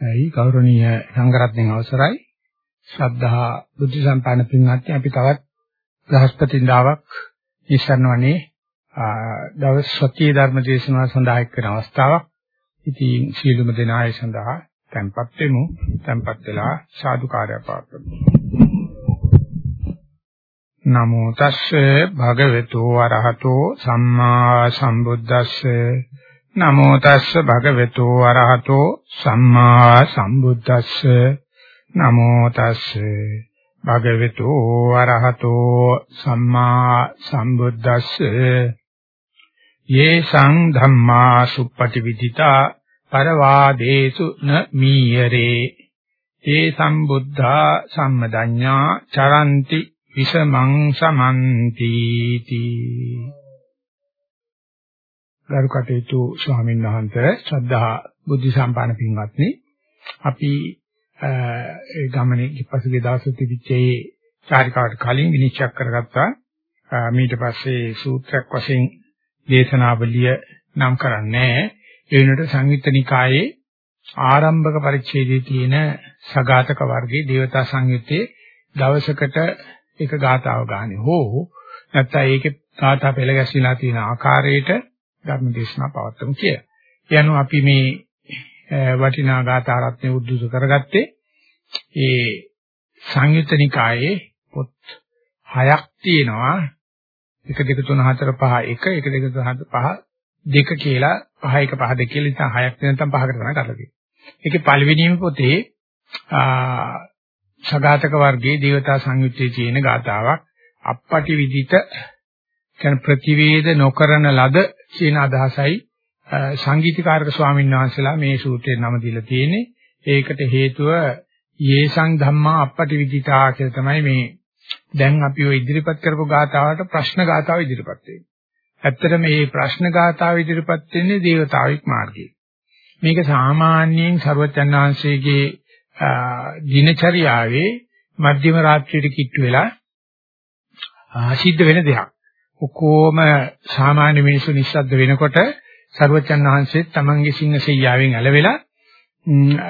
ඇයි ගෞරවනීය සංඝරත්නයන් අවසරයි ශ්‍රද්ධා බුද්ධ සම්පන්න පින්වත්නි අපි තවත් බ්‍රහස්පතින්දාවක් ඉස්සරණවනේ දවස් සතිය ධර්ම දේශනාව සඳහා එක් වෙන අවස්ථාවක්. ඉතින් සීලුම දෙනාය සඳහා tempත් වෙමු. tempත් වෙලා සාදුකාරය පාත්‍රමු. නමෝ තස්සේ භගවතු වරහතෝ සම්මා සම්බුද්දස්සේ නමෝ තස්ස භගවතු වරහතෝ සම්මා සම්බුද්දස්ස. නමෝ තස්ස භගවතු වරහතෝ සම්මා සම්බුද්දස්ස. යේසං ධම්මා සුප්පටි විදිතා පරවාදේසු න මීයරේ. ඒ සම්බුද්ධා සම්මදඤ්ඤා චරಂತಿ විසමං සමන්ති තී ගරු කටයුතු ස්වාමීන් වහන්සේ ශ්‍රද්ධා බුද්ධ සම්පන්න පින්වත්නි. අපි ඒ ගමනේ ඉපසුගේ දවසේ තිබිච්චේ චාරිකාවට කලින් විනිශ්චය කරගත්තා. ඊට පස්සේ සූත්‍රයක් වශයෙන් දේශනාවලිය නම් කරන්නේ ඒ වෙනකොට සංයුත්ත නිකායේ ආරම්භක පරිච්ඡේදයේ තියෙන සගතක වර්ගයේ දේවතා සංයුත්තේ දවසකට එක ගාතාව ගන්න හෝ නැත්නම් ඒකේ ගාථා පෙළ ගැස්විලා තියෙන ආකාරයට ධර්ම දේශනා පවත්වමු කියලා. ඒ අනුව අපි මේ වටිනා ගාථා රත්නේ උද්දුත කරගත්තේ ඒ සංයුත්ත නිකායේ පොත් හයක් තියෙනවා 1 2 3 4 5 1 1 2 3 4 5 2 කියලා 5 1 5 2 කියලා ඉතින් හයක් නැත්නම් පහකට තමයි කරලා තියෙන්නේ. ඒකේ පළවෙනිම පොතේ සගතක වර්ගයේ දේවතා සංයුත්තේ තියෙන ගාතාවක් අපපටි විදිත කියන ප්‍රතිවේද නොකරන ලද කියන අදහසයි සංගීතකාරක ස්වාමීන් වහන්සේලා මේ සූත්‍රයේ නම දීලා තියෙන්නේ. ඒකට හේතුව යේසං ධම්මා අපපටි විදිතා කියලා තමයි මේ දැන් අපි ඔය ඉදිරිපත් කරපු ගාතාවට ප්‍රශ්න ගාතාව ඉදිරිපත් වෙන්නේ. ඇත්තට මේ ප්‍රශ්න ගාතාව ඉදිරිපත් වෙන්නේ දේවතාවික් මාර්ගයේ. මේක සාමාන්‍යයෙන් ਸਰවචන්නාංශයේ දිනචරියාවේ මධ්‍යම රාත්‍රියට කිට්ටු වෙලා සිද්ධ වෙන දෙයක්. ඔක්කොම සාමාන්‍ය මිනිස්සු නිස්සද්ද වෙනකොට සර්වචන් වහන්සේ තමන්ගේ සිංහ සෙයියාවෙන් ඇලවෙලා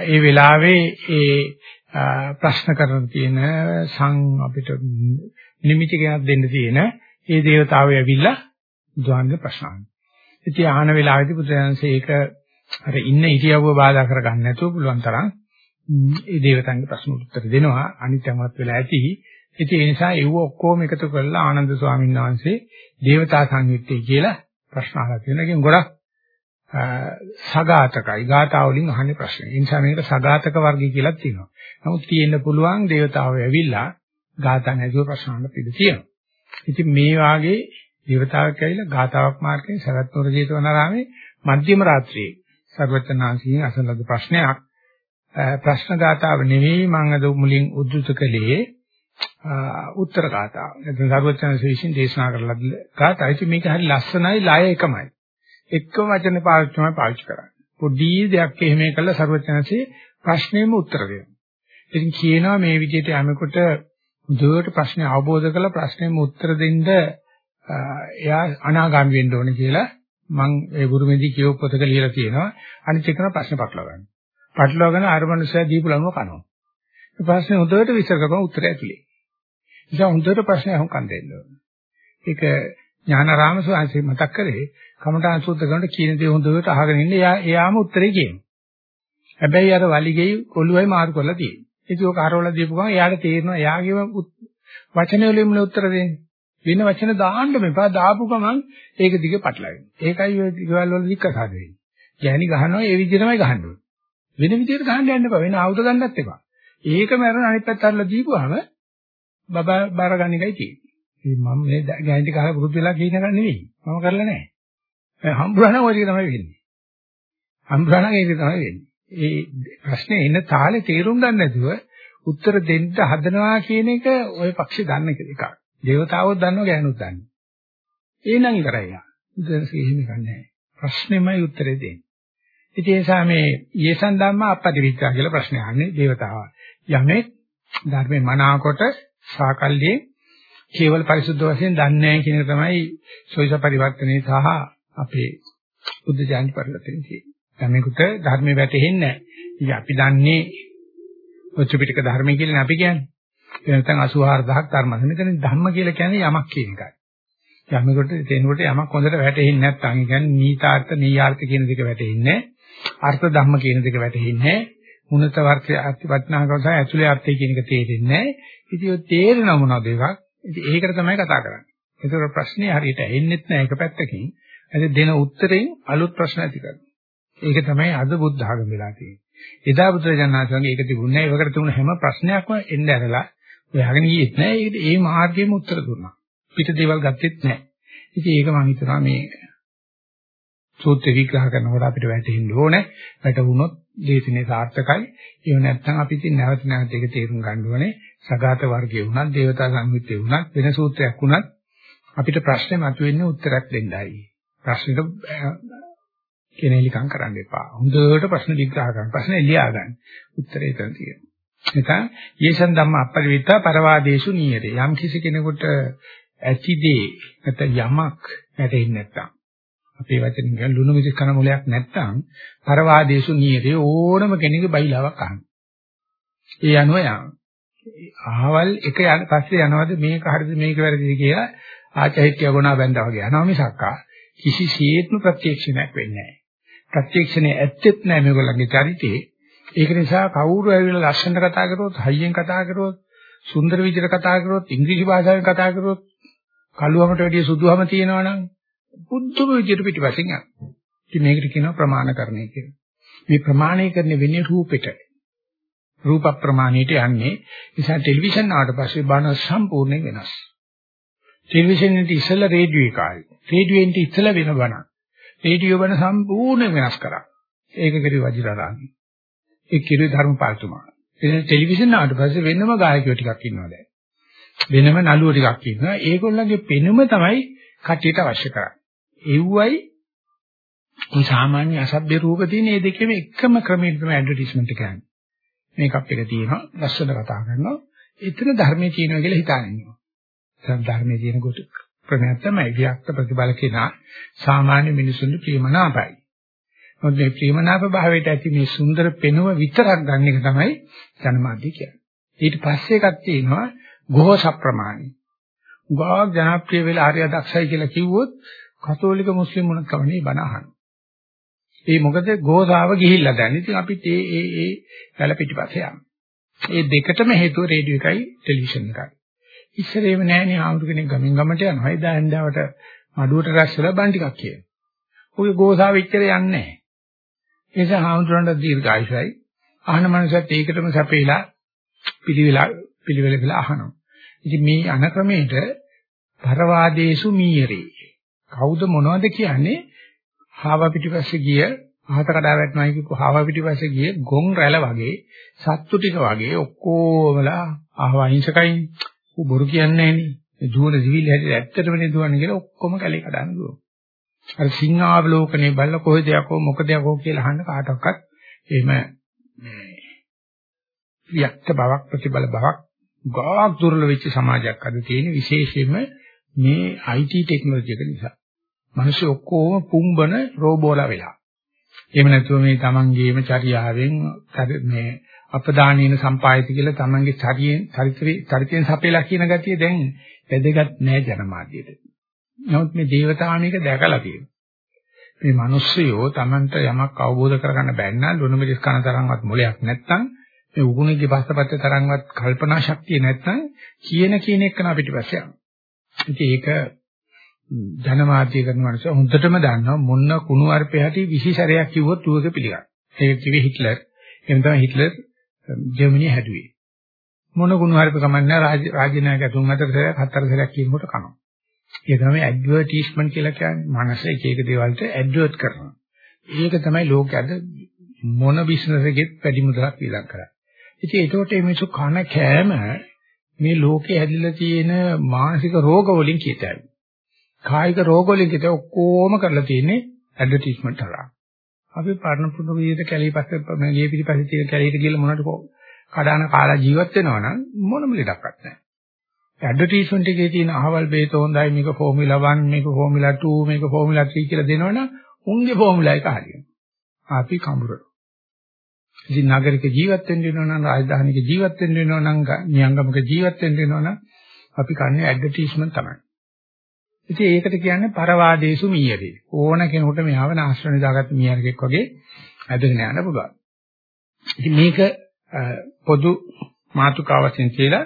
ඒ වෙලාවේ ඒ ප්‍රශ්න කරන තියෙන සං අපිට නිමිති ගැනක් දෙන්න තියෙන ඒ දේවතාවය ඇවිල්ලා බුදුහාමුදුරේ ප්‍රශ්න අහනවා. ඉතින් ආහන වෙලාවේදී බුදුහන්සේ ඒක අර ඉන්න ඉරියව්ව බාධා කරගන්න නැතුව පුළුවන් තරම් ඒ දේවතාවන්ගේ ප්‍රශ්න උත්තර දෙනවා. අනිත්‍යමත් වෙලා ඇති. ඉතින් ඒ නිසා ඒව ඔක්කොම එකතු කරලා ආනන්ද ස්වාමීන් වහන්සේ දේවතා සංයුත්තේ කියලා ප්‍රශ්න අහලා තියෙනවා. ඒකෙන් ගොඩක් සගාතකයි. ගාථා වලින් අහන්නේ ප්‍රශ්න. ඒ නිසා මේකට සගාතක වර්ගය කියලා තියෙනවා. නමුත් තියෙන්න පුළුවන් දේවතාවෝ ඇවිල්ලා ගාථා නැතුව ප්‍රශ්න අහන්න පිළි තියෙනවා. ඉතින් මේ වාගේ දේවතාවෙක් ඇවිල්ලා ගාථාවක් මාර්ගයෙන් සරත්නෝර ජේතවනාරාමේ මධ්‍යම රාත්‍රියේ සර්වචනාංශයෙන් අසන ලද ප්‍රශ්නයක් ප්‍රශ්න ගාථාව නෙවෙයි මම අද මුලින් උද්දුත කළේ උත්තර ගාථාව. නැත්නම් සර්වචනාංශ විසින් දේශනා කරලා ගාථා. ඉතින් මේක හරි ලස්සනයි ලය එකමයි. එකම වචන පාවිච්චි තමයි පාවිච්චි කරන්නේ. පොඩි දෙයක් එහෙම කළා සර්වචනාංශේ ප්‍රශ්නෙම උත්තර දෙනවා. ඉතින් කියනවා මේ විදිහට යනකොට දුවට ප්‍රශ්නේ අවබෝධ කරලා ප්‍රශ්නෙම උත්තර දෙන්න එයා අනාගාමී වෙන්න ඕනේ කියලා මම ඒ ගුරුමෙදි කියව පොතක ලියලා තියෙනවා. අනිත් එකන ප්‍රශ්න පටලවා ගන්න. පටලවාගෙන අර මනුස්සයා දීපු ලනුව කනවා. ඒ ප්‍රශ්නේ හොඳට විස්තර කරපුවා උත්තරය ඇතුලේ. නිසා හොඳට ප්‍රශ්නේ අහුම්කම් දෙන්න ඕනේ. ඒක ඥානාරාම ස්වාමීන් මතක් කරේ කමඨාන් සූත්‍ර කරනකොට කියන දේ හොඳට අහගෙන ඉන්න එයා එයාම උත්තරේ කියනවා. හැබැයි අර වලිගෙයි ඔළුවයි මාරු කරලා තියෙනවා. ඒක ඔක හරවල දීපු ගමන් එයාට තේරෙනවා එයාගේම වචන වලින්ම උත්තර දෙන්නේ. වෙන වචන දාන්න මෙපා දාපු ගමන් ඒක දිගේ පටලවෙනවා. ඒකයි ඔය ගෙවල් වල වික්කසාද වෙන්නේ. ගෑණි ගහනවා ඒ විදිහටමයි ගහන්න ඕනේ. වෙන විදිහට ගහන්න යන්න එපා. වෙන ආයුධ ගන්නත් එපා. ඒකම අරන අනිත් පැත්ත අරලා දීපුවාම බබා බාර ගන්න එකයි තියෙන්නේ. මම මේ ගෑණි ගහලා පුරුදු වෙලා කියන එක නෙවෙයි. මම කරලා නැහැ. හම්බුනනම් ඔය ටික තමයි වෙන්නේ. හම්බුනනම් ඒක තමයි වෙන්නේ. ඒ ප්‍රශ්නේ එන තාලේ තේරුම් ගන්න නැතුව උත්තර දෙන්න හදනවා කියන එක ওই පක්ෂේ දන්න එකක්. දේවතාවෝ දන්නවා ගෑනුත් දන්නවා. එහෙනම් ඉවරයි යා. ඉතින් එහෙම ගන්නෑ. ප්‍රශ්නෙමයි උත්තරේ දෙන්නේ. ඉතින් ඒ නිසා මේ යේසන් ධම්ම අපපටිවිච්ඡා කියලා ප්‍රශ්නේ අහන්නේ දේවතාවා. යමෙක් ධර්මේ මනාකොට සාකල්යේ කේවල පරිසුද්ධ වශයෙන් දන්නේ නැහැ කියන එක තමයි සෝයිස පරිවර්තනයේ සහ අපේ බුද්ධ ඥාන පරිවර්තනයේ තියෙන්නේ. යමෙකුට ධර්මේ වැටහෙන්නේ නැහැ. ඉතින් අපි දන්නේ ත්‍රිපිටක ධර්මය කියලා අපි කියන්නේ. ඒ නැත්නම් 84000ක් ධර්ම. මෙතන ධම්ම කියලා කියන්නේ යමක් කියන එකයි. යමකට තේනකොට යමක් හොඳට වැටෙන්නේ නැත්නම් ඒ කියන්නේ නීතාර්ථ නීයාර්ථ කියන දෙක වැටෙන්නේ අර්ථ ධම්ම කියන දෙක වැටෙන්නේ මුනත වර්ථය අත්‍යවත්නාකම සහ ඇතුලේ අර්ථය කියන එක තේරෙන්නේ ඉතින් ඔය තේරෙන මොනවද එකක් ඉතින් ඒකට තමයි කතා කරන්නේ. ඒතර ප්‍රශ්නේ හරියට එන්නෙත් නැහැ එක පැත්තකින්. ඒ දෙන උත්තරෙන් අලුත් ප්‍රශ්න ඇති කරනවා. ඒක තමයි අද බුද්ධ ආගම වෙලා තියෙන්නේ. එදා බුදුරජාණන්සේගේ ඒක තිබුණේ නැහැ. ඒකට තිබුණ හැම ප්‍රශ්නයක්ම එන්න ඇරලා ඔයාගෙන ගියෙත් නැහැ. ඒකට ඒ මාර්ගයෙම උත්තර දුන්නා. පිට දේවල් ගත්තෙත් නැහැ. ඉතින් ඒක මම හිතනවා මේ සූත්‍ර විග්‍රහ කරනකොට අපිට වැටහෙන්න ඕනේ. වැටුනොත් දේශනේ සාර්ථකයි. ඒව නැත්නම් අපි ඉතින් නැවත නැවත ඒක තේරුම් ගන්න ඕනේ. සගත වර්ගයේ වුණත්, දේවතා සංහිතේ වුණත්, වෙන සූත්‍රයක් වුණත් අපිට ප්‍රශ්නේ මතුවෙන්නේ උත්තරයක් දෙන්නයි. ප්‍රශ්නෙට කෙනෙලිකම් කරන්න එපා. හොඳට ප්‍රශ්න විග්‍රහ කරන්න. ප්‍රශ්නේ ලියා ගන්න. උත්තරේ එතන තියෙනවා. නැත්නම් යේසන් ධම්ම අපරිවිත පරවාදේශු නීයරේ. යම් කිසි කෙනෙකුට ඇතිදී නැත්නම් යමක් වැටෙන්නේ නැත්නම් අපේ වචනින් කියන ලුණු මිදිස් කන මොලයක් නැත්නම් පරවාදේශු නීරේ ඕනම කෙනෙකුගේ බයිලාවක් අහන්න. ඒ අනුව යන. අහවල් එක යන පස්සේ යනවාද මේක හරිද මේක වැරදිද කියලා ආචෛත්‍ය ගුණා බැඳා වගේ යනවා මිසක්කා කිසිසේත්ම ප්‍රත්‍යක්ෂණයක් වෙන්නේ නැහැ. ප්‍රත්‍යක්ෂණය ඇත්තෙත් නැහැ මේගොල්ලන්ගේ චරිතේ. ඒක නිසා කවුරු ඇවිල්ලා ලස්සනට කතා කරොත්, හයියෙන් කතා කරොත්, සුන්දර විදිහට කතා කරොත්, ඉංග්‍රීසි භාෂාවෙන් කතා කරොත්, කළුවමට වැඩිය සුදුවම තියෙනවනම් බුද්ධම විදියට පිටිපස්සෙන් යනවා. ඉතින් මේකට කියනවා ප්‍රමාණකරණය කියලා. මේ ප්‍රමාණීකරණය වෙන්නේ රූපෙට. රූප ප්‍රමාණයට යන්නේ. නිසා ටෙලිවිෂන් ආවට පස්සේ බණ සම්පූර්ණයෙන් වෙනස්. ටෙලිවිෂන් එකේ ඉස්සෙල්ලා රේඩියෝ එකයි. රේඩියෝ එකේ ඉස්සෙල්ලා වෙන බණ. රේඩියෝ බණ සම්පූර්ණයෙන් වෙනස් කරා. ඒක කිරි වජිරාරාමි. ඒ කිරි ධර්මපාලතුමා. ඒ ටෙලිවිෂන් ආවට පස්සේ වෙනම ගායකයෝ ටිකක් ඉන්නවා දැන්. වෙනම නළුව ටිකක් ඉන්නවා. ඒගොල්ලන්ගේ පෙනුම තමයි කටියට අවශ්‍ය කරන්නේ. එව්වයි මේ සාමාන්‍ය අසභ්‍ය රූප තියෙන මේ දෙකේම එකම ක්‍රමයක තමයි ඇඩ්වර්ටයිස්මන්ට් එක කියන්නේ. මේකප් එක තියෙනවා, ලස්සන කතා කරනවා. එතන ධර්මයේ තියෙනවා කියලා හිතාගෙන ඉන්නවා. දැන් ධර්මයේ තියෙන කොට ක්‍රමයක් තමයි වික්ත ප්‍රතිබල කෙනා සාමාන්‍ය මිනිසුන්ට ප්‍රියමනාපයි. මොකද මේ ප්‍රියමනාප භාවයට ඇති මේ සුන්දර පෙනුම විතරක් ගන්න එක තමයි ජනමාධ්‍ය කියන්නේ. ඊට පස්සේ එකක් තියෙනවා ගෝස ප්‍රමාණි. ගාක් ජනප්‍රිය වෙලා ආර්ය දක්ෂයි කියලා කිව්වොත් කතෝලික මුස්ලිම් මොනක් කවන්නේ බණ අහන. ඒ මොකද ගෝසාව ගිහිල්ලා දැන්. ඉතින් අපිත් ඒ ඒ ඒ වැල පිටිපස්සේ යනවා. ඒ දෙකටම හේතුව රේඩියෝ එකයි ටෙලිවිෂන් එකයි. ඉස්සර එහෙම නැහැනේ ආමුරු කෙනෙක් ගමින් ගමට යනවා. එදා හන්දාවට මඩුවට රැස් වෙලා බණ ටිකක් කියන. ඔය ගෝසාව ඉච්චර යන්නේ නැහැ. ඒ නිසා ආමුරුන්ට දීර්ඝායුෂයි. අහන මනුස්සයත් ඒකටම සැපේලා පිළිවිලා පිළිවෙල කියලා අහනවා. ඉතින් මේ අනක්‍රමයට පරවාදේසු මීරේ කවුද මොනවද කියන්නේ? හාව පිටිපස්සේ ගිය අහත කඩා වැටෙනවා කියපු හාව පිටිපස්සේ ගිය ගොන් රැළ වගේ සත්තු ටික වගේ ඔක්කොමලා ආව අහිංසකයි ඌ බොරු කියන්නේ නැහනේ. දුවන දිවිල් හැටි ඇත්තටම නේ දුවන්නේ කියලා ඔක්කොම කැලේ කඩන දුවන. අර සිංහාවලෝකනේ බල්ල කොහෙද යකෝ මොකද යකෝ කියලා අහන්න කාටවත් එහෙම මේ වික්ත බවක් ප්‍රතිබල බවක් ගාක් දුර්ලභ වෙච්ච සමාජයක් අද තියෙන විශේෂයෙන්ම මේ IT ටෙක්නොලොජි එක නිසා. මිනිස්සු ඔක්කොම පුම්බන රෝබෝලා වෙලා. එහෙම නැතුව මේ තමන්ගේම චර්යාවෙන් මේ අපදානීන සම්පායති කියලා තමන්ගේ චරියෙන් චරිතේ චරිතයෙන් සපේලා කියන ගතිය දැන් වැදගත් නෑ ජනමාධ්‍යයට. නමුත් මේ දේවතාවනික දැකලා තියෙනවා. මේ මිනිස්සුયો තමන්ට යමක් අවබෝධ කරගන්න බැන්න ලුණු මිරිස් කන තරම්වත් මොලයක් නැත්තම් මේ උගුණේ පස්සපැත්ත තරම්වත් කල්පනා ශක්තිය නැත්තම් කියන කියන එක නා පිටිපස්සේ යනවා. ඉතින් ඒක ජනමාධ්‍ය කරන මිනිස්සු හොඳටම දන්නවා මොන කුණු අර්පේ හැටි 20 සැරයක් කිව්වොත් ඌක පිළිගන්න. ඒක කිව්වේ හිට්ලර්. එහෙම තමයි හිට්ලර් ජර්මනිය හැදුවේ. මොන කුණු අර්පේ කමන්නේ රාජ්‍ය නායක තුන් හතර සැරයක් හතර සැරයක් කියනකොට කනවා. ඒක තමයි ඇඩ්වර්ටයිස්මන්ට් කියලා කියන්නේ. මනස එක එක දේවල්ට ඇඩ්වර්ට් කරනවා. ඒක තමයි ලෝකයේද මොන බිස්නස් එකෙත් වැඩි මුදලක් විලං කරන්නේ. ඉතින් ඒකට මේ මිනිස්සු කන කෑම මේ ලෝකේ හැදිලා තියෙන මානසික රෝග වලින් කියතයි. කායික රෝග වලින් කිත ඔක්කොම කරලා තියෙන්නේ ඇඩ්වර්ටයිස්මන්ට් හරහා. අපි පරණ පුරුදු විදිහට කැලේ පස්සේ මේ ගේ පිටිපස්සේ තියෙන කැලේට ගිහලා මොනවද කඩාන කාලා ජීවත් වෙනවා නම් මොනම ලෙඩක්වත් නැහැ. ඇඩ්වර්ටයිස්මන්ට් එකේ තියෙන අහවල් බේත හොඳයි මේක ෆෝමියුලා 1 මේක ෆෝමියුලා 2 මේක ෆෝමියුලා 3 කියලා දෙනවනම් උන්ගේ ෆෝමියුලා එක හරියනවා. අපි කඹරන. ඉතින් නගරික ජීවත් වෙන්න වෙනවා නම් රාජධානික ජීවත් වෙන්න වෙනවා නම් නියංගමක ජීවත් වෙන්න වෙනවා නම් අපි කන්නේ ඇඩ්වර්ටයිස්මන්ට් තමයි. ඉතින් ඒකට කියන්නේ පරවාදේසු මීයරේ. ඕන කෙනෙකුට මෙහාව නාස්රණ දාගත්ත මීයරෙක් වගේ ඇදගෙන යන්න පුළුවන්. ඉතින් මේක පොදු මාතුකාවසෙන් කියලා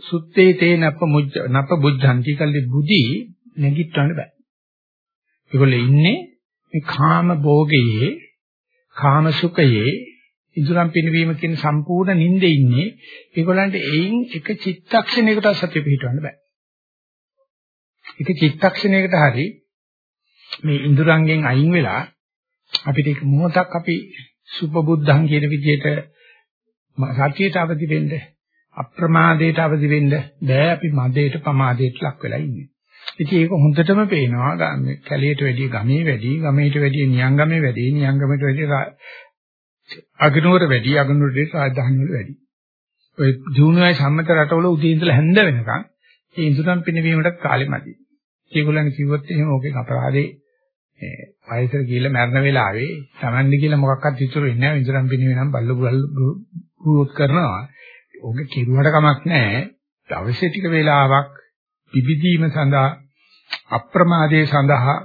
සුත්තේ තේ නප්ප මුජ්ජ නප්ප බුද්ධන්ති කල්ලි බුදි නැගිටවන්න බෑ. ඒගොල්ලෝ ඉන්නේ මේ කාම භෝගයේ කාම සුඛයේ ඉදුරම් පිනවීම කියන සම්පූර්ණ නිින්දේ ඉන්නේ. ඒගොල්ලන්ට එයින් එක චිත්තක්ෂණයකට සතිය පිහිටවන්න බෑ. එක චිත්තක්ෂණයකට හරි මේ ඉඳුරංගෙන් අයින් වෙලා අපිට එක මොහොතක් අපි සුපබුද්ධං කියන විදිහට සතියට අවදි වෙන්න අප්‍රමාදයට අවදි වෙන්න බෑ අපි මදයට පමාදයට ලක් වෙලා ඉන්නේ. ඉතින් ඒක හොඳටම පේනවා කැලියට වැඩිය ගමේ වැඩි, ගමේට වැඩිය නියංගමේ වැඩි, නියංගමේට වැඩිය අගනුවර වැඩි, අගනුවරට රාජධානි වල වැඩි. ඔය ජූනියර් සම්මත රටවල උදේ ඉඳලා හැන්ද වෙනකන් ඒ ඉඳුරම් පිනවීමට කාලෙ මදි. ඒගොල්ලන් කිව්වොත් එහෙම ඕකේ අපරාධේ මේ වයසට ගිහිල්ලා මැරෙන වෙලාවේ Tamandi කියලා මොකක්වත් ඉතුරු වෙන්නේ නැහැ. ඉඳුරම් පිනවීම නම් බල්ල බුරුත් කරනවා. ඕක කෙරුවට කමක් නැහැ. අවශ්‍ය ටික වේලාවක් පිබිදීම සඳහා අප්‍රමාදයේ සඳහා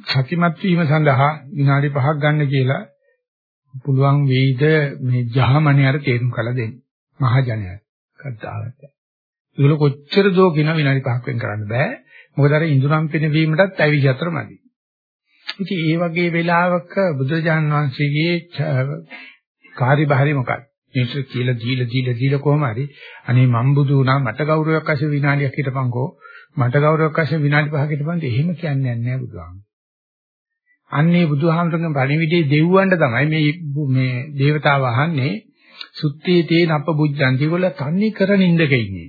සතිමත් වීම සඳහා විනාඩි 5ක් ගන්න කියලා පුළුවන් වෙයිද මේ ජහමණියර තේරුම් කළ දෙන්න. මහජනයා කද්දාවට. ඒගොල්ල කොච්චර දෝ කියන විනාඩි 5ක් වෙන් කරන්න බෑ. මොකද අර ඉඳුරම් පිනවීමටත් ඇවිත් අතර මදි. ඉතින් ඒ වගේ වෙලාවක බුදුරජාන් වහන්සේගේ කාර්යභාරය මොකක්ද? මේක කියලා දීලා දීලා දීලා කොහොම හරි අනේ මම් බුදු වුණා මට ගෞරවයක් ඇසේ විනාඩියක් හිටපන්කෝ මට ගෞරවයක් ඇසේ විනාඩි 5ක හිටපන්ද එහෙම කියන්නේ නැහැ බුදුහාම. අන්නේ බුදුහාමරගේ පණිවිඩේ දෙව්වන්ට තමයි මේ මේ దేవතාව අහන්නේ සුත්තේ තේන අප බුද්ධන්ති වල තන්නේ කර නින්දක ඉන්නේ.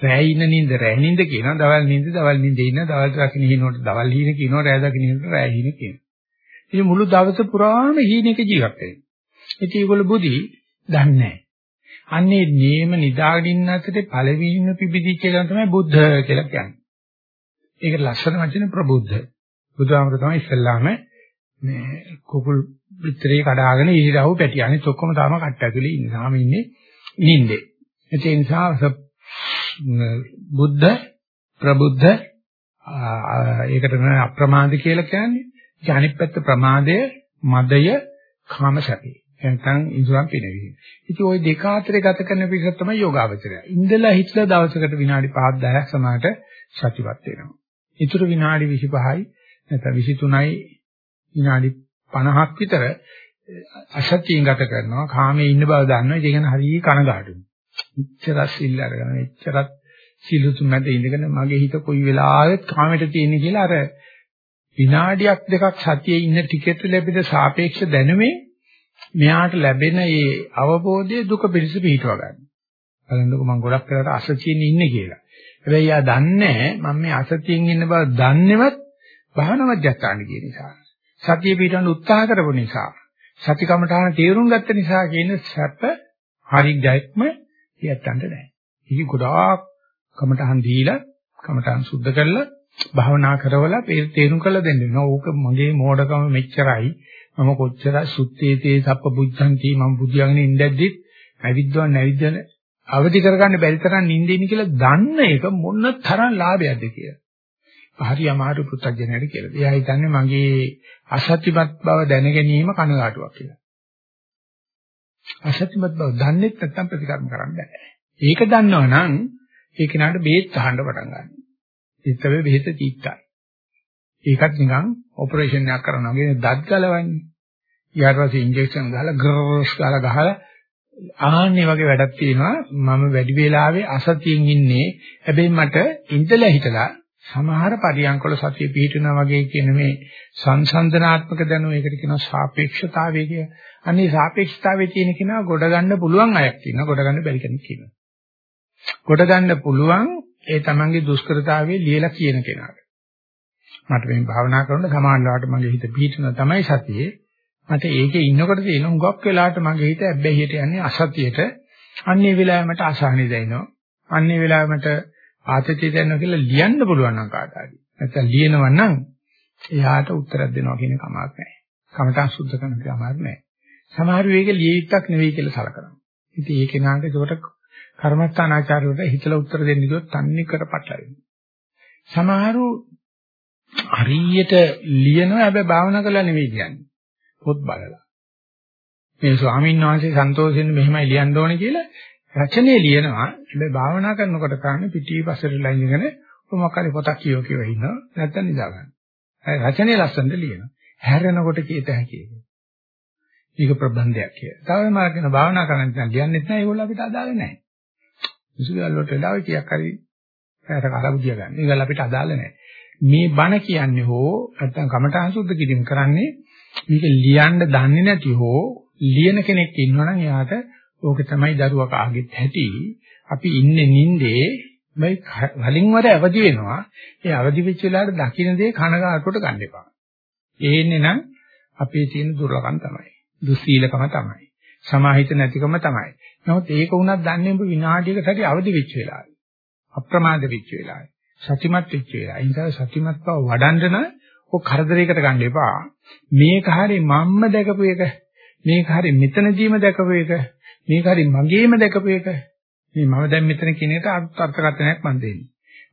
රැය ඉන්න නින්ද රැය නින්ද කියනවා දවල් නින්ද දවල් නින්ද ඉන්න දවල් දකින්න හිනකොට දවල් හීන කියනවා රැය දකින්න හිනකොට රැය හීන කියනවා. ඉතින් මුළු දවස පුරාම හීනෙක ජීවත් වෙනවා. ඉතින් ඒගොල්ලෝ බුදි දන්නේ නැහැ. අන්නේ නේම නිදාගෙන ඉන්න අතරේ පළවෙනිම පිබිදිච්ච එක තමයි බුද්ධ කියලා කියන්නේ. ඒකට ලස්සන වචනේ ප්‍රබුද්ධ. බුදුහාමර තමයි ඉස්සල්ලාම මේ කුකුල් පිටරේ කඩාගෙන ඉරිරව් පැටි. අනිත් ඔක්කොම තාම කට්ට ඇතුලේ ඉන්නේ. තාම ඉන්නේ නිින්දේ. ඒ නිසා බුද්ධ ප්‍රබුද්ධ ඒකට තමයි අප්‍රමාද කියලා කියන්නේ. ඒ අනිත් පැත්ත ප්‍රමාදය, මදය, කාමසතිය. නැත්නම් ඉඳුරම් පිනවීම. ඉතින් ওই දෙක අතරේ ගත කරන පිළිසත් තමයි යෝගාවචරය. ඉඳලා හිටලා දවසකට විනාඩි 5ක් 10ක් සමානට සතිපත් වෙනවා. ඊටු විනාඩි 25යි නැත්නම් 23යි විනාඩි 50ක් විතර අසත්‍යයෙන් ගත කරනවා. කාමයේ ඉන්න බව දන්නවා. ඒක ගැන හරිය කනගාටුයි. ඉච්ඡරස් සිල් අරගෙන ඉච්ඡරත් සිලුතුන් මැද ඉඳගෙන මගේ හිත කොයි වෙලාවෙත් කාමයට තියෙන්නේ කියලා අර විනාඩියක් දෙකක් සතියේ ඉන්න ටිකෙත් ලැබෙන සාපේක්ෂ දැනුමේ මෙයාට ලැබෙන මේ අවබෝධය දුක පිළිස පිටව ගන්න. බලන්නකො මම ගොඩක් වෙලාවට අසතියෙන් ඉන්නේ කියලා. හැබැයි යා දන්නේ මම මේ අසතියෙන් ඉන්න බව දන්නේවත් භාවනා මධ්‍යස්ථාන කියන නිසා. සතිය පිටවන්න උත්සාහ කරපු නිසා. සතිකමඨාන තේරුම් ගත්ත නිසා කියන සැප හරි ජයත්ම යත්තන්ට නැහැ. ඉති ගොඩාක් කමඨහන් දීලා කමඨහන් සුද්ධ කරලා භාවනා කරවලා තේරුම් කරලා දෙන්න වෙනවා. ඕක මගේ මෝඩකම මෙච්චරයි. මම කොච්චර සුත්තේතේ සප්ප බුද්ධන්ති මම බුදියාගෙන ඉඳද්දිත් ඇවිද්දවන් නැවිද්දන අවදි කරගන්න බැරි තරම් නිින්දෙන්නේ කියලා දන්න එක මොන තරම් ලාභයක්ද කියලා. හරි අමාරු පුත්‍ජජනයට කියලා. එයා හිතන්නේ මගේ අසත්‍යමත් බව දැන ගැනීම කනගාටුවක් කියලා. අසත්‍යමත් බව දන්නේ නැත්නම් ප්‍රතිකර්ම කරන්න බෑ. ඒක දන්නවනම් ඒ කෙනාට බේත් අහන්න පටන් ගන්නවා. ඒතවේ බෙහෙත චීත්තයි. ඒකත් නිකන් ඔපරේෂන් එකක් කරනවා වගේ දත් ගලවන්නේ. ඊට පස්සේ ඉන්ජෙක්ෂන් ගහලා ග්‍රෝස් ගාලා ගහලා ආන්නේ වගේ වැඩක් තියෙනවා. මම වැඩි වෙලාවේ අසතියෙන් ඉන්නේ. හැබැයි මට ඉඳලා හිටලා සමහර පරියන්කවල සතිය පිහිටනවා වගේ කියන මේ සංසන්දනාත්මක දැනුම ඒකට කියනවා සාපේක්ෂතාවය කිය. අනේ සාපේක්ෂතාවයේ තියෙන කෙනා ගොඩ ගන්න පුළුවන් අයක් තියෙනවා. ගොඩ ගන්න බැරි කෙනෙක් ඉන්නවා. ගොඩ ගන්න පුළුවන් ඒ තමන්ගේ දුෂ්කරතාවයේ ලියලා කියන කෙනාට. මට මේ භාවනා කරනකොට සමානලාට මගේ හිත පිහිටන තමයි සතියේ. මට ඒකේ ඉන්නකොට තියෙන හුඟක් වෙලාවට මගේ හිත ඇබ්බැහියට යන්නේ අසතියට. අන්නේ වෙලාවෙ මට අසහනෙ දැනෙනවා. අන්නේ වෙලාවෙ මට ආතතිය දැනෙනවා කියලා ලියන්න පුළුවන් නම් කාට හරි. නැත්නම් ලියනවා නම් එයාට උත්තරයක් දෙනවා කියන කමක් නැහැ. කමඨං සුද්ධ කරන එක අමාරු නෑ. සමහර වෙලෙක ලියවිත්තක් නෙවෙයි කියලා සලකනවා. ඉතින් ඒ කෙනාට ඒකට කර්මස්ථානාචාර්යවරුන්ට හිතලා උත්තර දෙන්න ගියොත් තන්නේ කර පටලවෙනවා. සමහරු හරියට ලියනවා හැබැයි භාවනා කරලා නෙවෙයි කියන්නේ. පොත් බලලා. මේ ස්වාමීන් වහන්සේ සන්තෝෂෙන් මෙහෙමයි ලියන්න ඕනේ කියලා රචනයේ ලියනවා. හැබැයි භාවනා කරනකොට කාන්නේ පිටිපස්සට ලයින්ගෙන මොකක් හරි පොතක් කියෝ කියව ඉන්නවා. නැත්තම් නිදා ගන්න. රචනයේ ලස්සනට ලියනවා. හැරෙනකොට කීත හැකියි. මේක ප්‍රබන්ධයක් කියලා. තව මාර කියන භාවනා කරන්න නම් කියන්නෙත් නැහැ ඒගොල්ලෝ අපිට අදාළ නැහැ. විසුගල් වලට වෙලාවෙ කීයක් හරි පැයට කරබුදිය ගන්න. ඒගොල්ලෝ අපිට අදාළ නැහැ. මේ බණ කියන්නේ හෝ නැත්තම් කමඨාන් සුද්ධ කිරීම කරන්නේ මේක ලියන්න දන්නේ නැති හෝ ලියන කෙනෙක් ඉන්නවනම් එයාට ඕක තමයි දරුවා කාගෙත් ඇති. අපි ඉන්නේ නින්දේ මේ වලින් වර අවදි වෙනවා. ඒ අවදි වෙච්ච වෙලාවට දකින්න දේ කනගාටුවට ගන්න එපා. ඒන්නේ නම් අපේ තියෙන දුර්ලභම් තමයි. දුස්සීලකම තමයි. සමාහිත නැතිකම තමයි. නමුත් ඒක වුණත් දන්නේ ඔබ විනාඩියකට හරි අවදි වෙච්ච වෙලාවයි. අප්‍රමාද වෙච්ච වෙලාවයි. සතිමත් වෙච්ච වෙලාවයි. ඒ නිසා සතිමත් බව වඩන්න ඔය කරදරයකට ගන්න එපා. මේක හරි මම්ම දැකපු එක. මේක හරි මෙතනදීම දැකපු එක. මේක හරි මගේම දැකපු එක. මේ මම දැන් මෙතන කියන එකට අර්ථකථනයක් මම දෙන්නේ.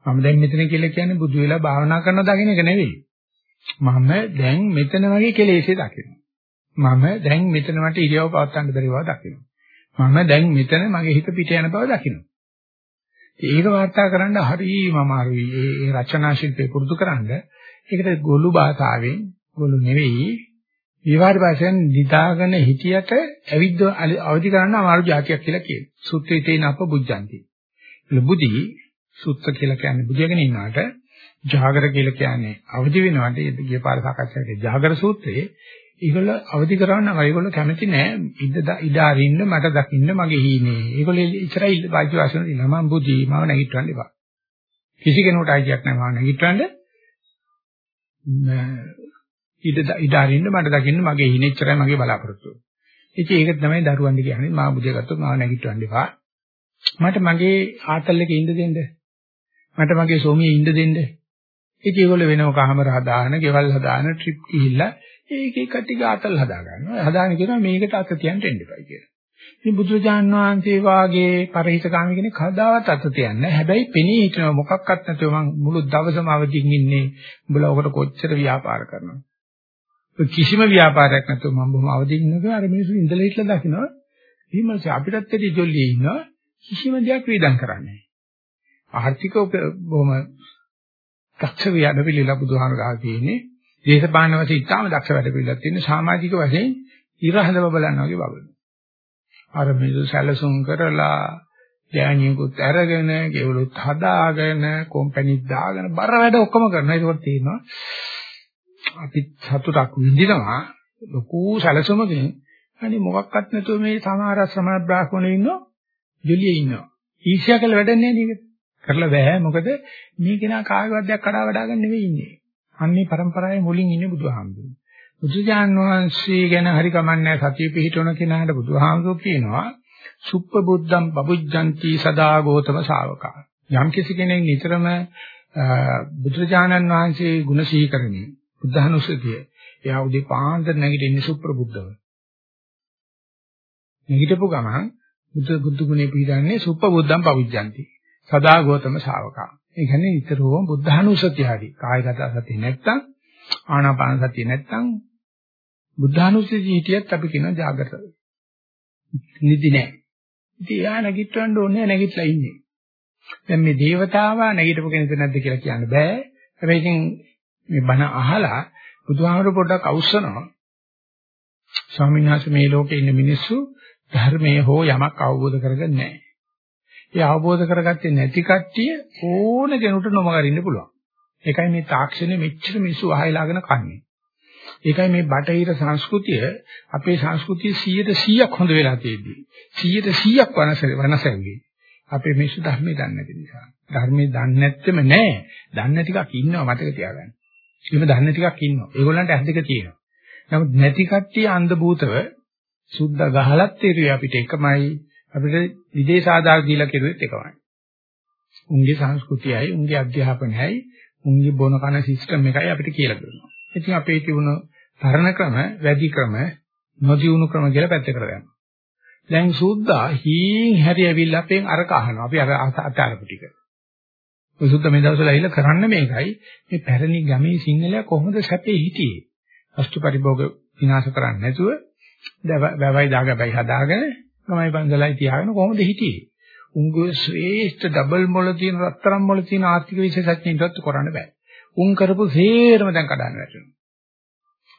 මම දැන් මෙතන කියලා කියන්නේ බුදු වෙලා භාවනා කරන දකින්න එක නෙවෙයි. මම දැන් මෙතන වගේ කෙලෙසේ දකිනවා. මම දැන් මෙතන මට ඉරියව් පවත්වන්න බැරි බව දකිනවා. මම දැන් මෙතන මගේ හිත පිට යන බව දකිනවා. ඒක වාර්තා කරන්න හරිම අමාරුයි. ඒ රචනා ශිල්පේ පුරුදු කරන්න. ඒකට ගොළු භාෂාවෙන් ගොළු නෙවෙයි විවාද භාෂෙන් නිදාගෙන හිටියට ඇවිද්ද අවදි කරන්න අමාරු જાතියක් කියලා කියනවා. සුත්තේ තේන අප බුද්ධන්ති. ලබුදි සුත්ත කියලා කියන්නේ බුදියාගෙන ඉන්නාට ජාගර කියලා කියන්නේ අවදි වෙනවාට ගිය පාර සාකච්ඡා කරේ ජාගර සූත්‍රයේ ඒගොල්ල අවදි කරවන්න ඒගොල්ල කැමති නෑ ඉඳ ඉඳ අරින්න මට දකින්න මගේ හීනේ. ඒගොල්ල ඉතරයි වාචි වාසන දිනා මම බුද්ධි මම නැගිටවන්න එපා. කිසි කෙනෙකුට අයිතියක් නෑ මම නැගිටවන්න. ඉඳ ඉඳ අරින්න මට දකින්න මගේ හීනේ ඉතරයි මගේ බලාපොරොත්තු. ඉතින් ඒක තමයි දරුවන්ට කියන්නේ මම බුද්ධිය ගත්තොත් මම නැගිටවන්න එපා. මට මගේ ආතල් එකේ ඉඳ දෙන්න. මට මගේ සෝමියේ ඉඳ දෙන්න. ඉතින් ඒගොල්ලෝ වෙනම කාමර හදාන, ගෙවල් හදාන, ට්‍රිප් ගිහිල්ලා ඒකේ කටි ගාතල් හදා ගන්නවා. හදාගෙන කියනවා මේකට අත තියන්න එන්න එපයි කියලා. ඉතින් බුදුරජාන් වහන්සේ වාගේ පරිහිතකාමී කෙනෙක් කවදාවත් අත තියන්නේ නැහැ. හැබැයි පෙනී හිටිනවා මොකක්වත් නැතුව මම මුළු දවසම අවදිින් ඉන්නේ. උඹලා ඔකට කොච්චර ව්‍යාපාර කරනවද? කිසිම ව්‍යාපාරයක් නැතුව මම බොහොම අවදිින් ඉන්නකොට අර මිනිස්සු ඉඳලා හිටලා දකින්නවා. ඊමණසේ අපිටත් ඇටි ජොල්ලියේ ඉන්නවා. කිසිම දෙයක් වේදම් කරන්නේ නැහැ. ආර්ථිකව බොහොම දක්ෂ වියඩ පිළිලා බුදුහාමරා කියන්නේ දේශපාලන වශයෙන් ඉතාම දක්ෂ වැඩ පිළිලක් තියෙන සමාජික වශයෙන් ඉරහදව බලනවා වගේ බබලන. අර මිනිස්සු සැලසුම් කරලා ගෑණියෙකුත් අරගෙන, ගෙවලුත් හදාගෙන, කොම්පැනි දාගෙන බර වැඩ ඔක්කොම කරනවා. ඒකත් තියෙනවා. අපි සතුටක් විඳිනවා ලොකු සැලසුමකින්. අනේ මොකක්වත් නැතුව මේ සමහර සමාජ බ්‍රාහ්මණයෝ ඉන්නවා. ජොලියේ ඉන්නවා. ඊර්ෂ්‍යා කළ වැඩන්නේ නේද? කරලා බෑ. මොකද මේ කෙනා කාගේවත් දෙයක් කඩා වඩා ගන්න නෙවෙයි ඉන්නේ. අන්නේ પરම්පරාවේ මුලින් ඉන්නේ බුදුහාමුදුරුවෝ. බුදුජාන් වහන්සේ ගැන හරි කමන්නේ සතිය පිහිටවන කෙනාට බුදුහාමුදුරුවෝ කියනවා සුප්පබුද්ධම් බබුජ්ජಂತಿ සදා ගෝතම ශාවකා. යම් කිසි කෙනෙක් නිතරම බුදුජානන් වහන්සේ ගුණ සිහි කරමින් බුද්ධහනුස්සතිය එයා උදේ පාන්දර නැගිටින්නේ සුප්‍රබුද්ධව. නැගිටපු ගමන් බුදු බුදු ගුණේ පිළිගන්නේ සුප්පබුද්ධම් පවිජ්ජಂತಿ. සදා ගෝතම ශාවකා. ඒ කියන්නේ නිතරම බුද්ධානුස්සතිය හරි. කායගත සතිය නැත්තම් ආනාපාන සතිය නැත්තම් බුද්ධානුස්සතිය හිටියත් අපි කියන ජාගත. නිදි නැහැ. ඉතින් එයා නැගිටවන්න ඕනේ නැගිටලා ඉන්නේ. දැන් මේ దేవතාවා නැගිටපු කෙනෙක් නැද්ද කියලා කියන්න බෑ. හැබැයි ඉතින් මේ බණ අහලා බුදුහාමර පොඩ්ඩක් අවශ්‍යනවා. ස්වාමීන් වහන්සේ මේ ලෝකේ ඉන්න මිනිස්සු ධර්මයේ හෝ යමක් අවබෝධ කරගන්නේ නැහැ. ඒ අවබෝධ කරගත්තේ නැති කට්ටිය ඕන කෙනෙකුට නොමගරින්න පුළුවන්. ඒකයි මේ තාක්ෂණය මෙච්චර මිනිස්සු අහයලාගෙන කන්නේ. ඒකයි මේ බටහිර සංස්කෘතිය අපේ සංස්කෘතිය 100%ක් හොඳ වෙලා තියෙන්නේ. 100%ක් වනස වනසෙන්නේ. අපේ මිනිස්සු ධර්මයේ දන්නේ නැති නිසා. ධර්මයේ දන්නේ නැත්තෙම නෑ. දන්නේ ටිකක් ඉන්නවා මතක තියාගන්න. එහෙම දන්නේ ටිකක් ඉන්නවා. ඒගොල්ලන්ට ඇස් දෙක තියෙනවා. නමුත් නැති කට්ටිය අන්ධ භූතව සුද්ධ ගහලත් තේරුවේ අපිට එකමයි අපිට විදේශ ආදාර දීලා කෙරුවෙත් එකමයි. උන්ගේ සංස්කෘතියයි, උන්ගේ අධ්‍යාපනයයි, උන්ගේ බොන කන සිස්ටම් එකයි අපිට කියලා දෙනවා. ඉතින් අපේ තිබුණ පරණ ක්‍රම, වැඩි ක්‍රම, නොදියුණු ක්‍රම කියලා පැත්තකට දැම්මා. දැන් සුද්දා හීන් හැරි ඇවිල්ලා අපෙන් අර කහනවා. අපි අර අතාරපු ටික. ඔය සුද්දා මේ දවස්වල ඇවිල්ලා කරන්න මේකයි. මේ පැරණි ගමේ සිංහලයා කොහොමද සැපේ හිටියේ? අෂ්ට පරිභෝග විනාශ කරන්නේ නැතුව වැවයි දාගබයි හදාගෙන ගමයි බන්දලයි තියාගෙන කොහොමද හිටියේ? උන්ගේ ශ්‍රේෂ්ඨ ඩබල් මොළ තියෙන රත්තරන් මොළ තියෙන ආර්ථික විශේෂඥයින්වත් කරන්න බෑ. උන් කරපු සේරම දැන් කඩන්න වැටෙනවා.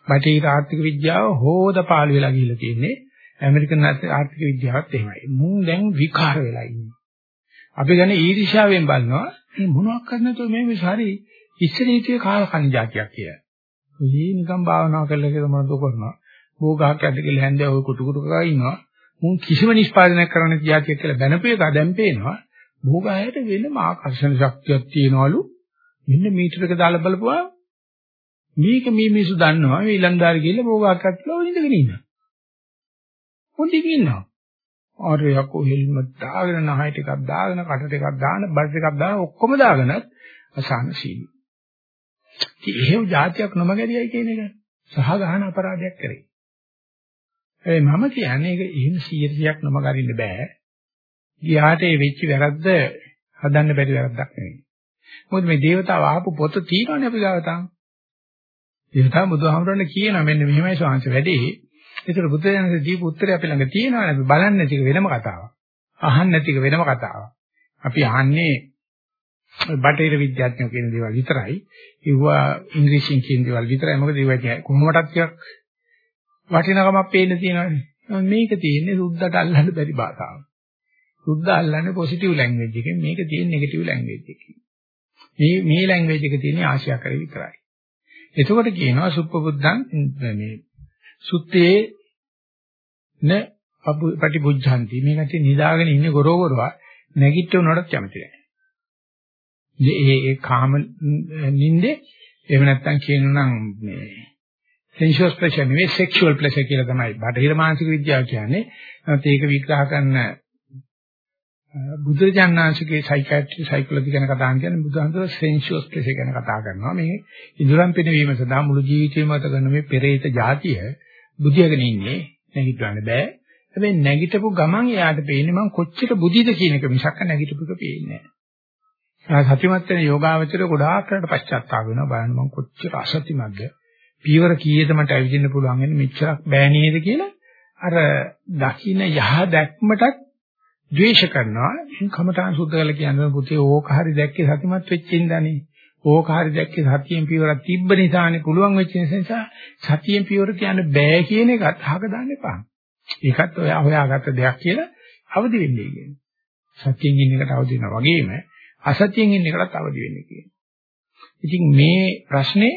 බටහිර ආර්ථික විද්‍යාව හොද පාළු වෙලා ගිහිල්ලා තියෙන්නේ. ඇමරිකන් ආර්ථික විද්‍යාවත් එහෙමයි. මුන් දැන් විකාර වෙලා ඉන්නේ. අපි ගැන ඊර්ෂ්‍යාවෙන් බලනවා මේ මොනවක් කරන්නද මේ මේ හරි ඉස්සරහිටිය කාල කණ්ජාතියක් කියලා. මේ නිකන් භාවනා කරලා කියලා මොනවද කරනවා. භෝගහක් ඇද්ද කියලා හැන්දෑ ඔය කුටු කුටු කකා ඉන්නවා. මුන් කිසිම නිෂ්පාදනයක් කරන්න තියාතියක් කියලා බැනපු එක දැන් පේනවා. භෝගහයට වෙනම ආකර්ෂණ ශක්තියක් තියනවලු. මෙන්න මීටරක දාලා බලපුවා මේක මේ මිනිස්සු දන්නවා මේ ඊලන්දාර ගිහලා භෝගහක් අත්ලා ඉඳගෙන ඉන්නවා. හොඳින් ඉන්නවා. ආරයක් හෙල්මට් දාගෙන නහය ටිකක් දාගෙන කට ටිකක් දාන බඩ ටිකක් දාන ඔක්කොම දාගෙන අසහනශීලී. ඉතින් එහෙම જાතියක් නොමගරියයි කියන එක සහ ගහන අපරාධයක් කරේ. ඒ මම කියන්නේ ඒක එහෙම 100ක් නොමගරින්න බෑ. ගියාට ඒ වෙච්ච වැරද්ද හදන්න බැරි වැරද්දක් නෙවෙයි. මොකද මේ దేవතාව ආපු පොත තියෙනවනේ අපි ගාව තාම. දේවතාව බුදුහාමුදුරනේ කියනවා මෙන්න මෙහෙමයි ස්වාංශ වැඩේ. ඒතර බුදුදහමේ දීපු උත්තරය අපි ළඟ තියෙනවනේ අපි බලන්නේ නැතික වෙනම කතාවක්. අහන්නේ නැතික වෙනම කතාවක්. අපි අහන්නේ බටහිර විද්‍යාඥයෝ කියන දේවල් විතරයි. ඒවා ඉංග්‍රීසියෙන් කියන දේවල් විතරයි. මොකද ඒවා කොහොමඩක් ටිකක් වටිනකමක් පේන්න තියෙනවානේ. මේක තියෙන්නේ සුද්ධට අල්ලන්න බැරි භාෂාවක්. සුද්ධ අල්ලන්නේ පොසිටිව් ලැන්ග්වේජ් එකෙන් මේක තියෙන්නේ නෙගටිව් ලැන්ග්වේජ් එකකින්. මේ මේ ලැන්ග්වේජ් එක තියෙන්නේ ආශියාකරේ විතරයි. එතකොට කියනවා සුප්පබුද්ධං මේ සුත්තේ න පටිබුද්ධಂತಿ මේකට නිදාගෙන ඉන්නේ ගොරෝගොරවා නැගිට උනට කැමති නැහැ. මේ ඒ කාම නින්දේ එහෙම නැත්නම් කියනනම් මේ sensuous pleasure නෙවෙයි sexual pleasure කියලා තමයි බටහිර මානසික විද්‍යාව කියන්නේ. ඒත් ඒක විග්‍රහ කරන බුදුරජාණන්සේගේ සයිකියාට්‍රි සයිකොලොජි ගැන කතා කරන බුදුහන්සේ sensuous pleasure ගැන කතා කරනවා. මේ ඉදurang පිනවීම සඳහා මුළු ජීවිතේම ගත කරන මේ පෙරේත જાතිය බුදියාගෙන ඉන්නේ නැගිටවන්න බෑ. හැබැයි නැගිටපු ගමන් එයාට පේන්නේ මම කොච්චර බුදිද කියන එක මිසක් නැගිටපු එක පේන්නේ නැහැ. සතිමත් වෙන යෝගාවචරය ගොඩාක් කරලා පශ්චාත්තාප වෙනවා බලන්න මම කොච්චර අසතිමත්ද පීවර කීයද මට ඇවිදින්න පුළුවන් වෙන්නේ මෙච්චරක් බෑ නේද කියලා අර දකින්න යහ දැක්මටත් ද්වේෂ කරනවා. ඉතින් කමඨාන් සුද්ධ කරලා කියන්නේ පුතේ ඕක හරි දැක්කේ සතිමත් වෙච්ච ඉඳානේ. ඕක හරි දැක්කේ සතියෙන් පියවරක් තිබ්බ නිසානේ පුළුවන් වෙච්ච නිසා සතියෙන් පියවර කියන්න බෑ කියන එකත් අහක දාන්න එපා. ඒකත් ඔයා හොයාගත්ත දෙයක් කියලා අවදි වෙන්නේ කියන්නේ. සතියෙන් ඉන්න එකට අවදි වෙනවා වගේම අසතියෙන් ඉන්න එකටත් අවදි වෙන්නේ කියන්නේ. ඉතින් මේ ප්‍රශ්නේ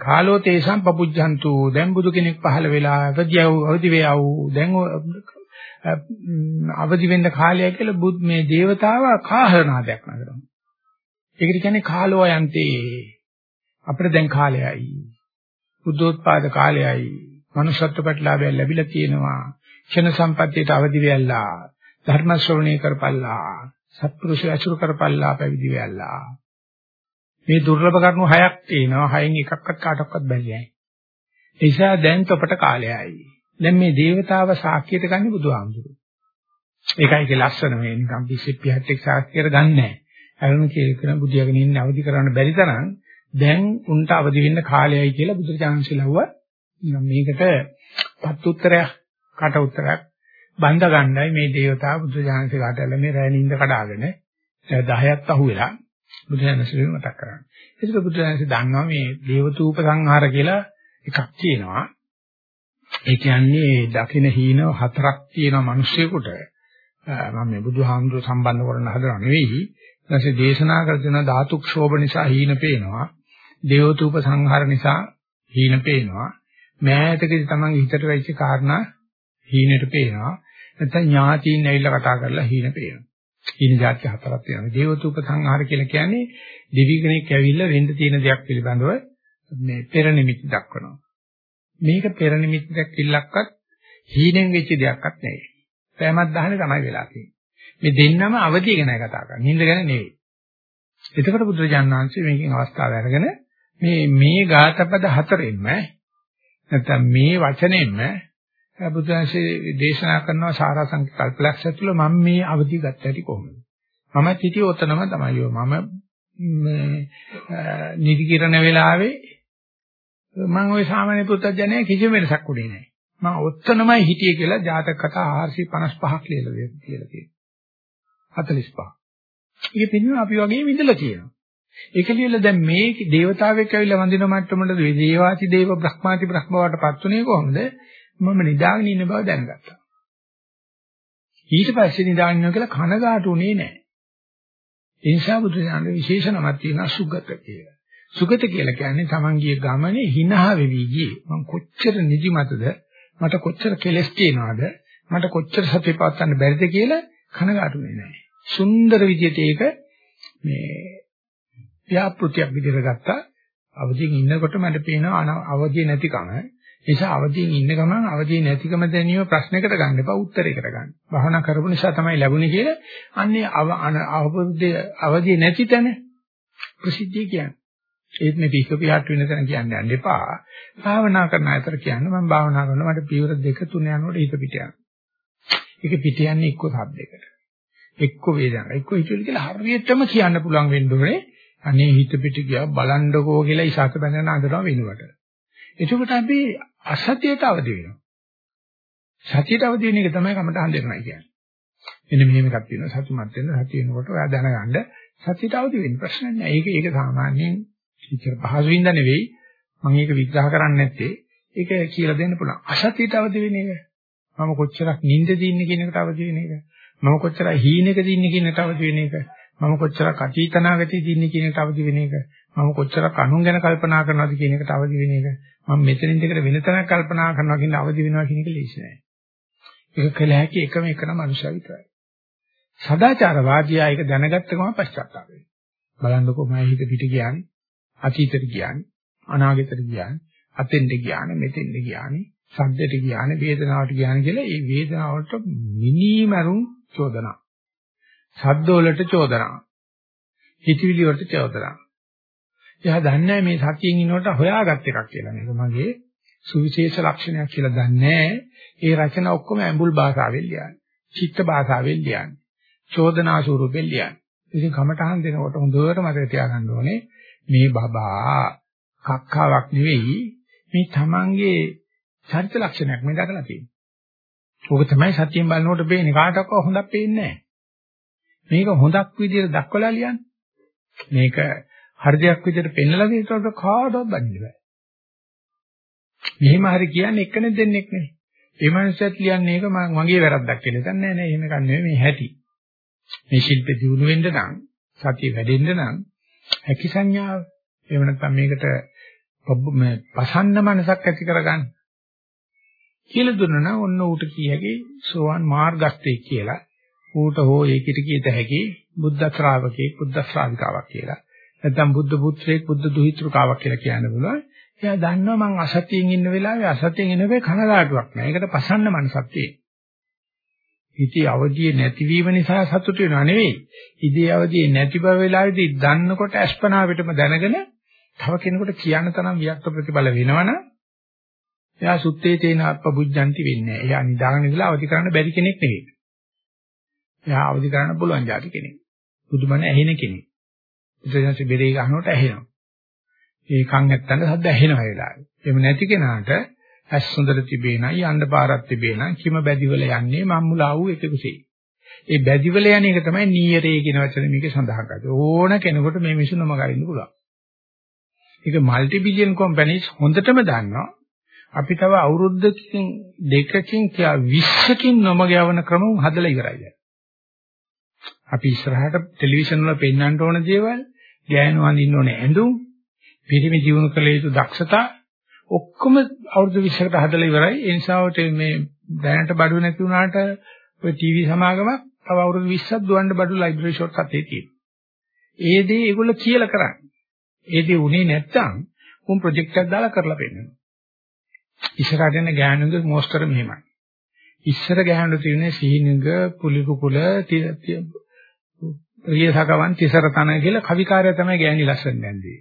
කාලෝ තේසම් පපුජ්ජන්තු දැන් බුදු කෙනෙක් පහළ වෙලා අවදියව අවදි වේයව දැන් අවදි වෙන්න කාලය කියලා බුද් මේ దేవතාවා කාහරනාදයක් නගනවා. ඒකට කියන්නේ කාලෝ යන්තේ අපිට දැන් කාලයයි. බුද්ධෝත්පාද කාලයයි. manussත්ව ප්‍රතිලාභය ලැබිලා තියෙනවා. ක්ෂණ සම්පත්තියට අවදි වෙයලා ධර්ම ශ්‍රවණය කරපල්ලා සත්පුරුෂය අසුර කරපල්ලා පැවිදි වෙයලා මේ දුර්ලභ කරුණු හයක් තියෙනවා. හයෙන් එකක්වත් කාටවත් බැහැ. ඒ නිසා දැන් තොපට කාලයයි. දැන් මේ దేవතාව සාක්කියට ගන්නේ බුදුහාමුදුරුවෝ. ඒකයි ඒ ලස්සන මේ නිකම් පිසිප්පියත් එක්ක සාක්කියට ගන්නෑ. අරම කියලා කරන බුදියාගෙන ඉන්න අවදි කරන්න බැරි තරම් දැන් උන්ට අවදි වෙන්න කාලයයි කියලා බුදුචාන්සිලව්ව මේකට පත් උත්තරයක් කට උත්තරයක් බඳ ගන්නයි මේ దేవතාව බුදුචාන්සිලාට මේ රැණින්ද කඩාගෙන 10ක් අහුවෙලා බුදුරජාණන්සේ මතක් කරන්නේ. ඒක බුදුරජාණන්සේ දන්නවා මේ දේවතූප සංහාර කියලා එකක් තියෙනවා. ඒ කියන්නේ දකින හීන හතරක් තියෙන මිනිස්සෙකුට මම මේ බුදුහාමුදුර සම්බන්ධ කරන හදනව නෙවෙයි. ඊටසේ දේශනා කර දෙන ධාතු ක්ෂෝභ නිසා හීන පේනවා. දේවතූප සංහාර නිසා හීන පේනවා. මෑතකදී තමන්ගේ හිතට වෙච්ච කාරණා හීනෙට පේනවා. නැත්නම් ඥාතීන් ඇවිල්ලා කතා කරලා හීන පේනවා. හීන જાති හතරක් තියෙනවා. දේවතූප සංහාර කියලා කියන්නේ දෙවි කෙනෙක් ඇවිල්ලා වෙන්න තියෙන දෙයක් පිළිබඳව මේ පෙර නිමිති දක්වනවා. මේක පෙර නිමිත්තක් ඉල්ලක්වත් හීනෙන් වෙච්ච දෙයක්වත් නෙවෙයි. පෑමක් දහනේ තමයි වෙලා තියෙන්නේ. මේ දෙන්නම අවදිය ගැනයි කතා කරන්නේ. නිින්ද ගැන නෙවෙයි. එතකොට බුදුරජාණන් වහන්සේ මේකෙන් අවස්ථාව අරගෙන මේ මේ ගාතපද හතරෙන්ම නැත්නම් මේ වචනයෙන්ම බුදුන්සේ දේශනා කරනවා සාරාංශ කල්පලක්ෂ ඇතුළ මම මේ අවදි ගත්ත හැටි කොහොමද? මම හිටියේ ඔතනම තමයි. මම මේ නිදි කිරණ වෙලාවේ මම ওই සාමාන්‍ය පුත්තජනය කිසිම වෙනසක් උනේ නැහැ. මම ඔතනමයි හිටියේ කියලා ජාතක කතා 455ක් ලියලා කියලා තියෙනවා. 45. ඒක පිළිවෙල අපි වගේම ඉඳලා තියෙනවා. ඒක ලියලා දැන් මේ දේවතාවෙක් ඇවිල්ලා වඳින මට්ටමට දේවාති දේව බ්‍රහ්මාති බ්‍රහ්ම වටපත් උනේ කොහොමද? මම නිදාගෙන ඉන්න බව දැනගත්තා. ඊට පස්සේ නිදාගෙන ඉන්නවා කියලා කනගාටු උනේ නැහැ. ඒ නිසා බුදුසසුනේ විශේෂ නමක් තියෙනවා සුගත කියලා. සුගත කියලා කියන්නේ Taman ගිය ගමනේ hina වෙවි ගියේ. මම කොච්චර නිදිමතද මට කොච්චර කෙලස් තියනවද මට කොච්චර සතිය පවත්වන්න බැරිද කියලා කනගාටුනේ නැහැ. සුන්දර විදිහට ඒක මේ ව්‍යාපෘතියක් විදිහට ගත්තා. අවදියෙන් ඉන්නකොට මට පේනවා අවදිය නැතිකම. නිසා අවදියෙන් ඉන්න ගමන් අවදිය නැතිකම දැනීම ප්‍රශ්නයකට ගන්න එපා උත්තරයකට ගන්න. භවනා කරපු නිසා තමයි ලැබුණේ කියලා අන්නේ අවබෝධය අවදිය නැති තැන ප්‍රසිද්ධිය කියන්නේ. ඒත් මේ පිස්ස පියාට වෙන තැන කියන්නේ යන්න එපා. භාවනා කරන අතර කියන්නේ මම භාවනා කරනවා මට පියවර දෙක තුන යනකොට හිත පිට යනවා. ඒක පිට යන්නේ එක්ක සද්දයකට. එක්ක වේදනාවක්. එක්ක හිතුවල කියලා හරියටම කියන්න පුළුවන් වෙන්න ඕනේ. අනේ හිත පිට ගියා බලන්නකෝ කියලා ඉසాత බඳන අඳනවා වෙනුවට. එතකොට අපි අසතියට අවදි වෙනවා. සතියට අවදි වෙන එක තමයි කමට හඳුනනවා කියන්නේ. මෙන්න මෙහෙම එකක් තියෙනවා. සතුටුමත් වෙන සතිය වෙනකොට ඔයා දැනගන්න සතියට අවදි වෙන්න ප්‍රශ්න නැහැ. ඒක ඒක සාමාන්‍යයෙන් ඉච්චර පහසු වින්ද නෙවෙයි. මම ඒක විග්‍රහ කරන්නේ නැත්තේ. ඒක කියලා දෙන්න පුළුවන්. අසතියට අවදි වෙන එක. මම කොච්චරක් නිින්දදී ඉන්නේ කියන එකට අවදි වෙන එක. මම කොච්චර හීනෙකදී ඉන්නේ කියන එකට අවදි වෙන එක. මම කොච්චරක් අතීතනාගතයේදී ඉන්නේ කියන එකට අවදි වෙන එක. මම කොච්චරක් අනුන් ගැන කල්පනා කරනවද කියන එකට අවදි වෙන එක. මම මෙතනින් දෙකට වෙන තැනක් කල්පනා කරනවා කියන අවදි වෙනවා කියන එක ලේසි නෑ. ඒක කළ හැකි එකම එකම මනුෂ්‍ය විතරයි. සදාචාරවාදියා ඒක දැනගත්ත ගමන් පශ්චාත්තාප වෙනවා බලන්නකො මම හිත පිට කියන්නේ අතීතෙට ගියානේ. අනාගතෙට ගියානේ. අතෙන්ට ගියානේ. මෙතෙන්ට ගියානේ. සද්දෙට ගියානේ. වේදනාවට ගියානේ කියලා ඒ වේදනාවට මිනිමරුන් චෝදනා. සද්ද වලට චෝදනා. හිතවිලි වලට චෝදනා. එයා දන්නේ මේ සතියෙන් ඉන්නකොට හොයාගත් එකක් කියලා මේක මගේ සුවිශේෂ ලක්ෂණයක් කියලා දන්නේ ඒ රචන ඔක්කොම ඇඹුල් භාෂාවෙන් ලියන්නේ. චිත්ත භාෂාවෙන් ලියන්නේ. චෝදනා ස්වරූපෙන් ලියන්නේ. ඉතින් කමටහන් දෙනකොට හොඳට මතක තියාගන්න ඕනේ මේ බබා කක්කාවක් නෙවෙයි මේ තමන්ගේ චරිත ලක්ෂණයක් මේ දකලා තියෙන්නේ. ඕක තමයි සත්‍යයෙන් බලනකොට පේන්නේ. කාටවත් හොඳක් පේන්නේ නැහැ. මේක හොඳක් විදිහට දක්වලා ලියන්න. මේක හෘදයක් විදිහට පෙන්නලා දෙනකොට කාටවත් බඳින්න බෑ. මෙහෙම හරි කියන්නේ එක්කෙනෙක් දෙන්නෙක් නෙවෙයි. ඒ මනුස්සයත් ලියන්නේ ඒක මගේ වැරද්දක් කියලා. දැන් නෑ නෑ එහෙම කන්නේ මේ හැටි. මේ ශිල්පෙ දිනු වෙන්න නම් සතිය වැඩෙන්න නම් හැකි සංඥාව. එහෙම නැත්නම් මේකට පසන්න මනසක් ඇති කරගන්න. කියලා දුන්නා නම් ඔන්න ඌට කියකි සෝවන් මාර්ගස්තේ කියලා. ඌට හෝ ඒකිට කියත හැකි බුද්ධ ශ්‍රාවකෙක් බුද්ධ ශ්‍රාවිකාවක් කියලා. නැත්නම් බුද්ධ පුත්‍රයෙක් බුද්ධ දුහිතෘකාවක් කියලා කියන්න පුළුවන්. එයා දන්නවා මං අසතියෙන් ඉන්න වෙලාවේ අසතියෙන් ඉන්න වෙලාවේ කනගාටුවක් නෑ. ඒකට පසන්න මනසක් තියෙනවා. හිතේ අවදියේ නැතිවීම නිසා සතුට වෙනව නෙවෙයි. ඉදී අවදියේ නැති බව වෙලාවේදී දන්නකොට අස්පනා පිටම දැනගෙන තව කෙනෙකුට කියන්න තරම් වික්ත ප්‍රතිබල වෙනවනම් එයා සුත්තේ තේන අපබුද්ධන්ති වෙන්නේ. එයා නිදාගෙන ඉඳලා අවදි කරන්න බැරි කෙනෙක් නෙවෙයි. එයා අවදි කරන්න පුළුවන් જાති කෙනෙක්. බුදුබණ ඇහෙන කෙනෙක්. බුදුසසු බෙරේ ගන්නකොට ඇහෙනවා. ඒ කන් ඇත්තන්ට සද්ද ඇහෙනවා ඒ වෙලාවේ. එහෙම නැති කෙනාට ඇස් හොඳට තිබේ නයි යන්න පාරක් තිබේ නම් කිම බැදිවල යන්නේ මම්මුලා වූ එකකුසේ. ඒ බැදිවල යන එක තමයි නීයරේ කියන වචනේ මේකේ සඳහන් කරන්නේ. ඕන කෙනෙකුට මේ මිසුනම ගන්න පුළුවන්. ඒක মালටි බිලියන් කම්පැනිස් හොඳටම දන්නවා. අපි තව අවුරුද්දකින් දෙකකින් කියා 20කින් නොම ගවන ක්‍රම හදලා ඉවරයි. අපි ඉස්සරහට ටෙලිවිෂන් වල පෙන්වන්න ඕන දේවල්, ගෑනු අඳින්න ඕනේ ඇඳුම්, පිරිමි ජීවුන කළ යුතු දක්ෂතා ඔක්කොම අවුරුදු 20කට හදලා ඉවරයි. ඒ නිසාවට මේ දැනට බඩු නැති වුණාට ඔය ටීවී සමාගම තව අවුරුදු 20ක් දුවන්න බඩු ලයිබ්‍රරි ෂොට් අතේ තියෙනවා. ඒ දේ ඒගොල්ලෝ කියලා කරන්නේ. ඒ දේ උනේ නැත්තම් උන් ප්‍රොජෙක්ට් එකක් දාලා කරලා පෙන්නනවා. ඉස්සරහට එන ගෑනුන්ගේ මොස්තර මෙහෙමයි. ඉස්සර ගෑනුන්ට තියෙන්නේ සීනිඟ පුලි කුකුල රියසකවන් තිසරතන කියලා කවිකාරය තමයි ගෑණි ලස්සන නැන්දේ.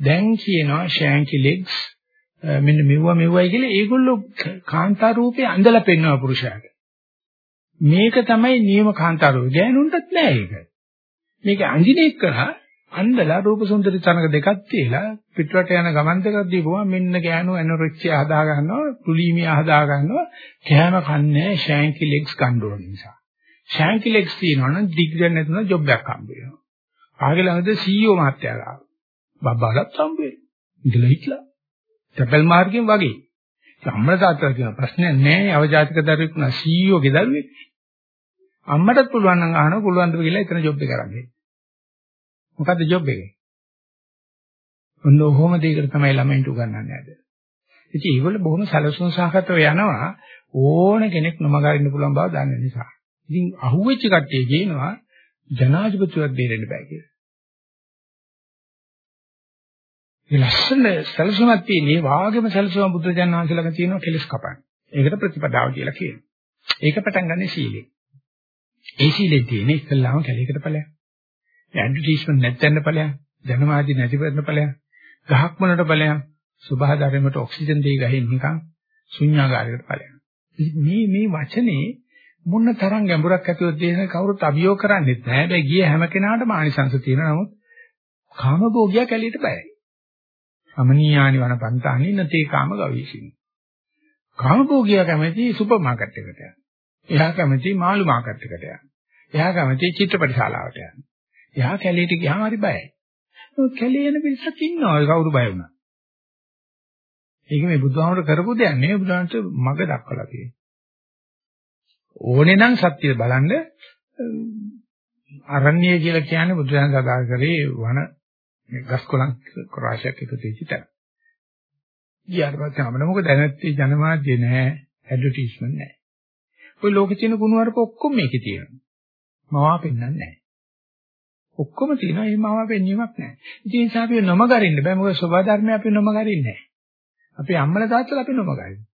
දැන් කියනවා ෂෑන්කි ලෙග්ස් මෙන්න මෙව්වා මෙව්වයි කියලා ඒගොල්ලෝ කාන්තා රූපේ අඳලා පෙන්වන පුරුෂයාට. මේක තමයි නියම කාන්තා රූපය. ගෑනුන්ටත් නෑ ඒක. මේක අඳින එකලා අන්දලා රූප සුන්දරි තනක දෙකක් තියලා පිටරට යන ගමන් දෙකක් දීපුවා මෙන්න ගෑනු ඇනොරෙක්සියා හදා ගන්නවා පුලීමියා හදා ගන්නවා කෑම කන්නේ ෂැන්කි ලෙග්ස් ගන්න ඕන නිසා ෂැන්කි ලෙග්ස් තියෙනවනම් ඩිග්‍රී නැතුන ජොබ් එකක් හම්බ වෙනවා. ආගේ ළඟද? CEO මහත්තයා ගාව. බබ්බාලත් හම්බ වෙනවා ඉඳලා හිටලා. තැපල් මාර්ගෙන් වගේ. අම්මලා තාත්තලා කියන ප්‍රශ්නයක් නෑ අවජාතක දරුවෙක් නා CEO ගේ දරුවෙක්. අම්මටත් පුළුවන් නම් අහනවා පුළුවන් ද කියලා එතන ජොබ් එක කරන්නේ. මොකද්ද ජොබ් එකේ? ඔන්න ඔහොම දෙයකට තමයි ළමයින්ට උගන්වන්නේ අද. ඉතින් ඒගොල්ල බොහොම සැලසුම් සහගතව යනවා. ඕන කෙනෙක් නොමගරින්න පුළුවන් බව දන්න නිසා. ඉතින් අහුවෙච්ච කට්ටිය කියනවා ජනාධිපතිවත් බේරෙන්න බෑ කියලා. ඒ ලස්සන සැලසුමක් තියෙන ඒ වාගේම සැලසුම බුදුරජාණන් වහන්සේ ළඟ තියෙනවා කෙලස් කපන්න. ඒකට ප්‍රතිපදාව කියලා කියනවා. ඒක පටන් ගන්න සීලෙ. ඒ සීලෙ තියෙන ඉස්සල්ලාම කැලේකට ඵලයක්. ඇඩ්වර්ටයිස්මන්ට් නැත්නම් ඵලයන්, ජනමාධ්‍ය නැති කරන ඵලයන්, ගහක් මොනට ඵලයන්, සුභාධර්මයට ඔක්සිජන් දෙයි ගහින් නිකන් ශුන්‍යාගාරයකට ඵලයන්. මේ මේ වචනේ මොන තරම් ගැඹුරක් ඇතුළත තියෙන කවුරුත් අභියෝග කරන්නේත් නැහැ. හැබැයි ගිය හැම කෙනාටම ආනිසංශ තියෙනවා. නමුත් කාමභෝගියා කැලියට බයයි. අමනීයානි වනපන්තානි නතේ කාම ගවීසිනි. කාමභෝගියා කැමති සුපර් මාකට් එකට යන්න. එයා කැමති මාළු මාකට් එකට යන්න. එයා කැමති චිත්‍රපට ශාලාවට යන්න. එයා කැලේට ගියාම හරි බයයි. මොකද කැලේ යන පිරිසක් ඉන්නවා කවුරු බය වුණා. ඒක මේ බුදුහාමර කරපු දෙයක් නෙවෙයි බුදුහාමට මග දක්වලා තියෙන්නේ. ඕනේ නම් සත්‍ය බලන්න අරණ්‍ය කියලා කියන්නේ බුදුහාම සදා කරේ වන ගස් කොළන් රාශියක් එකතු වෙච්ච තැන. ඊට පස්සේ අපිට මොකද දැනත්තේ ජනමාධ්‍ය නැහැ, ඇඩ්වර්ටයිස්මන්ට් නැහැ. ඔය ලෝකේ තියෙන ගුණවර්ග ඔක්කොම මේකේ තියෙනවා. මවා පෙන්වන්නේ නැහැ. ඔක්කොම තියෙනවා එහෙම ආව වෙන්නේවක් නැහැ. ඉතින් ඒ නිසා අපි නොමගරින්න බෑ මොකද සබා ධර්මය අපි නොමගරින්නේ නැහැ. අපි අම්මලා තාත්තලා අපි නොමගරින්නේ.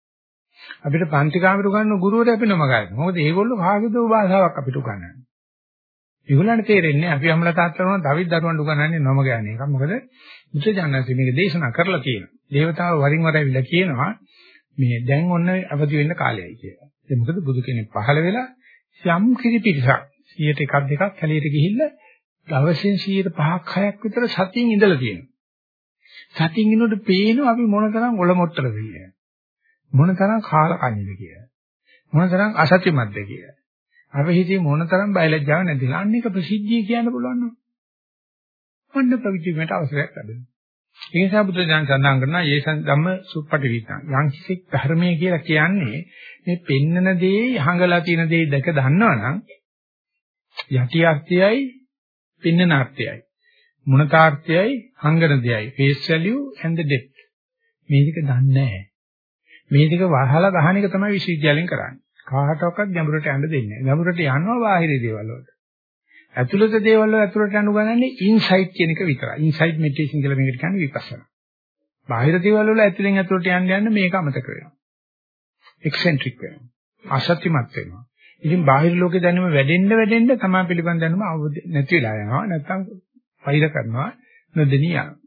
අපිට පන්ති කාමර උගන්වන ගුරුවරයා අපි නොමගරින්නේ. මොකද ඒගොල්ලෝ කාගේදෝ භාෂාවක් අපිට උගන්වන්නේ. ඒගොල්ලන්ට තේරෙන්නේ අපි අම්මලා තාත්තලා වුණා දවිත් දරුවන්ට උගන්වන්නේ නොමග යන එක. මොකද බුද්ධජනනාංශ මේක දේශනා කරලා තියෙනවා. දේවතාව වරින් වර ඇවිල්ලා කියනවා මේ දැන් ඔන්න අවදි වෙන්න කාලයයි කියලා. ඒ මොකද බුදු කෙනෙක් පහළ වෙලා යම් කිසි පිටසක් 100ට එකක් දෙකක් කැලියට ගිහිල්ලා දවසෙන් 105ක් 6ක් විතර සතියින් ඉඳලා තියෙනවා. සතියින් ඉන්නකොට පේනවා අපි මොනතරම් ඔලොමොට්ටලද කියලා. මොනතරම් කාලකන්‍යද කියලා. මොනතරම් අසත්‍යමත්ද කියලා. අපි හිතේ මොනතරම් බයලජ්ජාව නැතිලා අන්න එක ප්‍රසිද්ධිය කියන්න පුළුවන් නෝ. ඔන්න ප්‍රවිචිමේට අවසරයක් ලැබෙනවා. ඒ නිසා බුදු දහම සඳහන් කරනවා යේසන් ධම්ම සුප්පටි විතං. යම්කිසි ධර්මයේ කියලා කියන්නේ මේ පෙන්නන දේ හංගලා තියෙන දේ දැක දන්නවනම් යටි අර්ථයයි පින්නන අර්ථයයි. මුණතාර්ථයයි හංගන දෙයයි. face value and the depth. මේ දෙක දන්නේ නැහැ. මේ දෙක වහලා ගහන එක තමයි විශ්වවිද්‍යාලෙන් කරන්නේ. කාටවත් ගැඹුරට යන්න දෙන්නේ නැහැ. ගැඹුරට යනවා බාහිර දේවල් වලට. ඇතුළත දේවල් වල ඇතුළට යන්න ගන්නන්නේ ඉන්සයිට් කියන එක විතරයි. ඉන්සයිට් මෙඩිටේෂන් කියලා මේකට කියන්නේ විපස්සනා. බාහිර දේවල් වල ඇතුළෙන් ඇතුළට යන්න යන්න මේක අමතක වෙනවා. එක්සෙන්ට්‍රික් වෙනවා. අසත්‍යමත් වෙනවා. ඉතින් බාහිර ලෝකේ දැනුම වැඩෙන්න වැඩෙන්න තමා පිළිබඳ දැනුම අවබෝධ නැති වෙලා යනවා. නැත්තම් වෛර කරනවා නොදෙනී යනවා.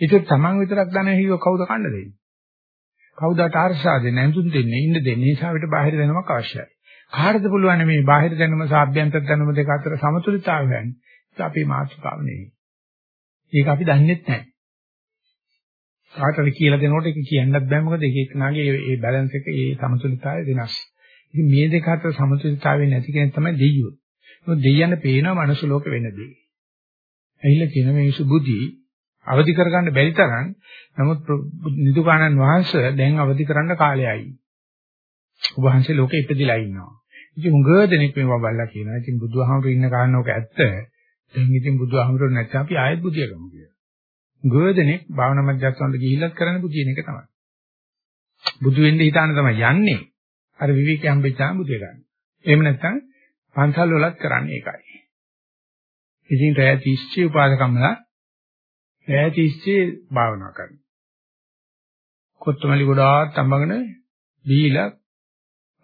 ඒක තමන් විතරක් දැන හිව කවුද කන්න දෙන්නේ? කවුදට අර්ශා දෙන්නේ, අඳුන් දෙන්නේ, ඉන්න දෙන්නේ. ඒ නිසා අපිට බාහිර දැනුමක් අවශ්‍යයි. කාටද පුළුවන් මේ බාහිර දැනුම සහ අභ්‍යන්තර දැනුම දෙක අතර සමතුලිතතාවය ගන්න? ඒක අපේ මාතෘකාව නෙවෙයි. ඒක අපි දන්නේත් නැහැ. කාටද කියලා දෙනකොට ඒක කියන්නත් බෑ මොකද එක එකනාගේ මේ බැලන්ස් එක ඒ සමතුලිතතාවය වෙනස්. ඉතින් මේ දෙක අතර සමතුලිතතාවය නැති කෙනෙක් තමයි දෙයියෝ. මොකද දෙයියන්ට පේනවා මනුස්ස ලෝක වෙන දේ. ඇහිලා කියන මේ සුබුද්ධි අවදි කරගන්න බැරි තරම් නමුත් නිදුකානන් වහන්සේ දැන් අවදි කරන්න කාලයයි. ඔබ වහන්සේ ලෝකෙ ඉපදිලා ඉන්නවා. ඉතින් උඟ දෙනෙක් මේවා බලලා කියනවා. ඉතින් බුදුහාමුදුරු ඉන්න කාරණෝක ඇත්ත. දැන් ඉතින් බුදුහාමුදුරු නැත්නම් අපි ආයෙත් බුදියගමු කියලා. උඟ දෙනෙක් භාවනා මධ්‍යස්ථානට ගිහිල්ලත් කරන්නේ බුදියන එක තමයි. බුදු වෙන්න හිතාන තමයි යන්නේ. අර විවික හම්බෙච්චාම බුදිය ගන්න. එහෙම නැත්නම් පන්සල් වලත් කරන්නේ ඒකයි. ඉතින් රැය 30 උපාසකම්ලා රැය 30 භාවනා කරනවා. කොත්තමලි ගොඩාක් තඹගෙන දීලා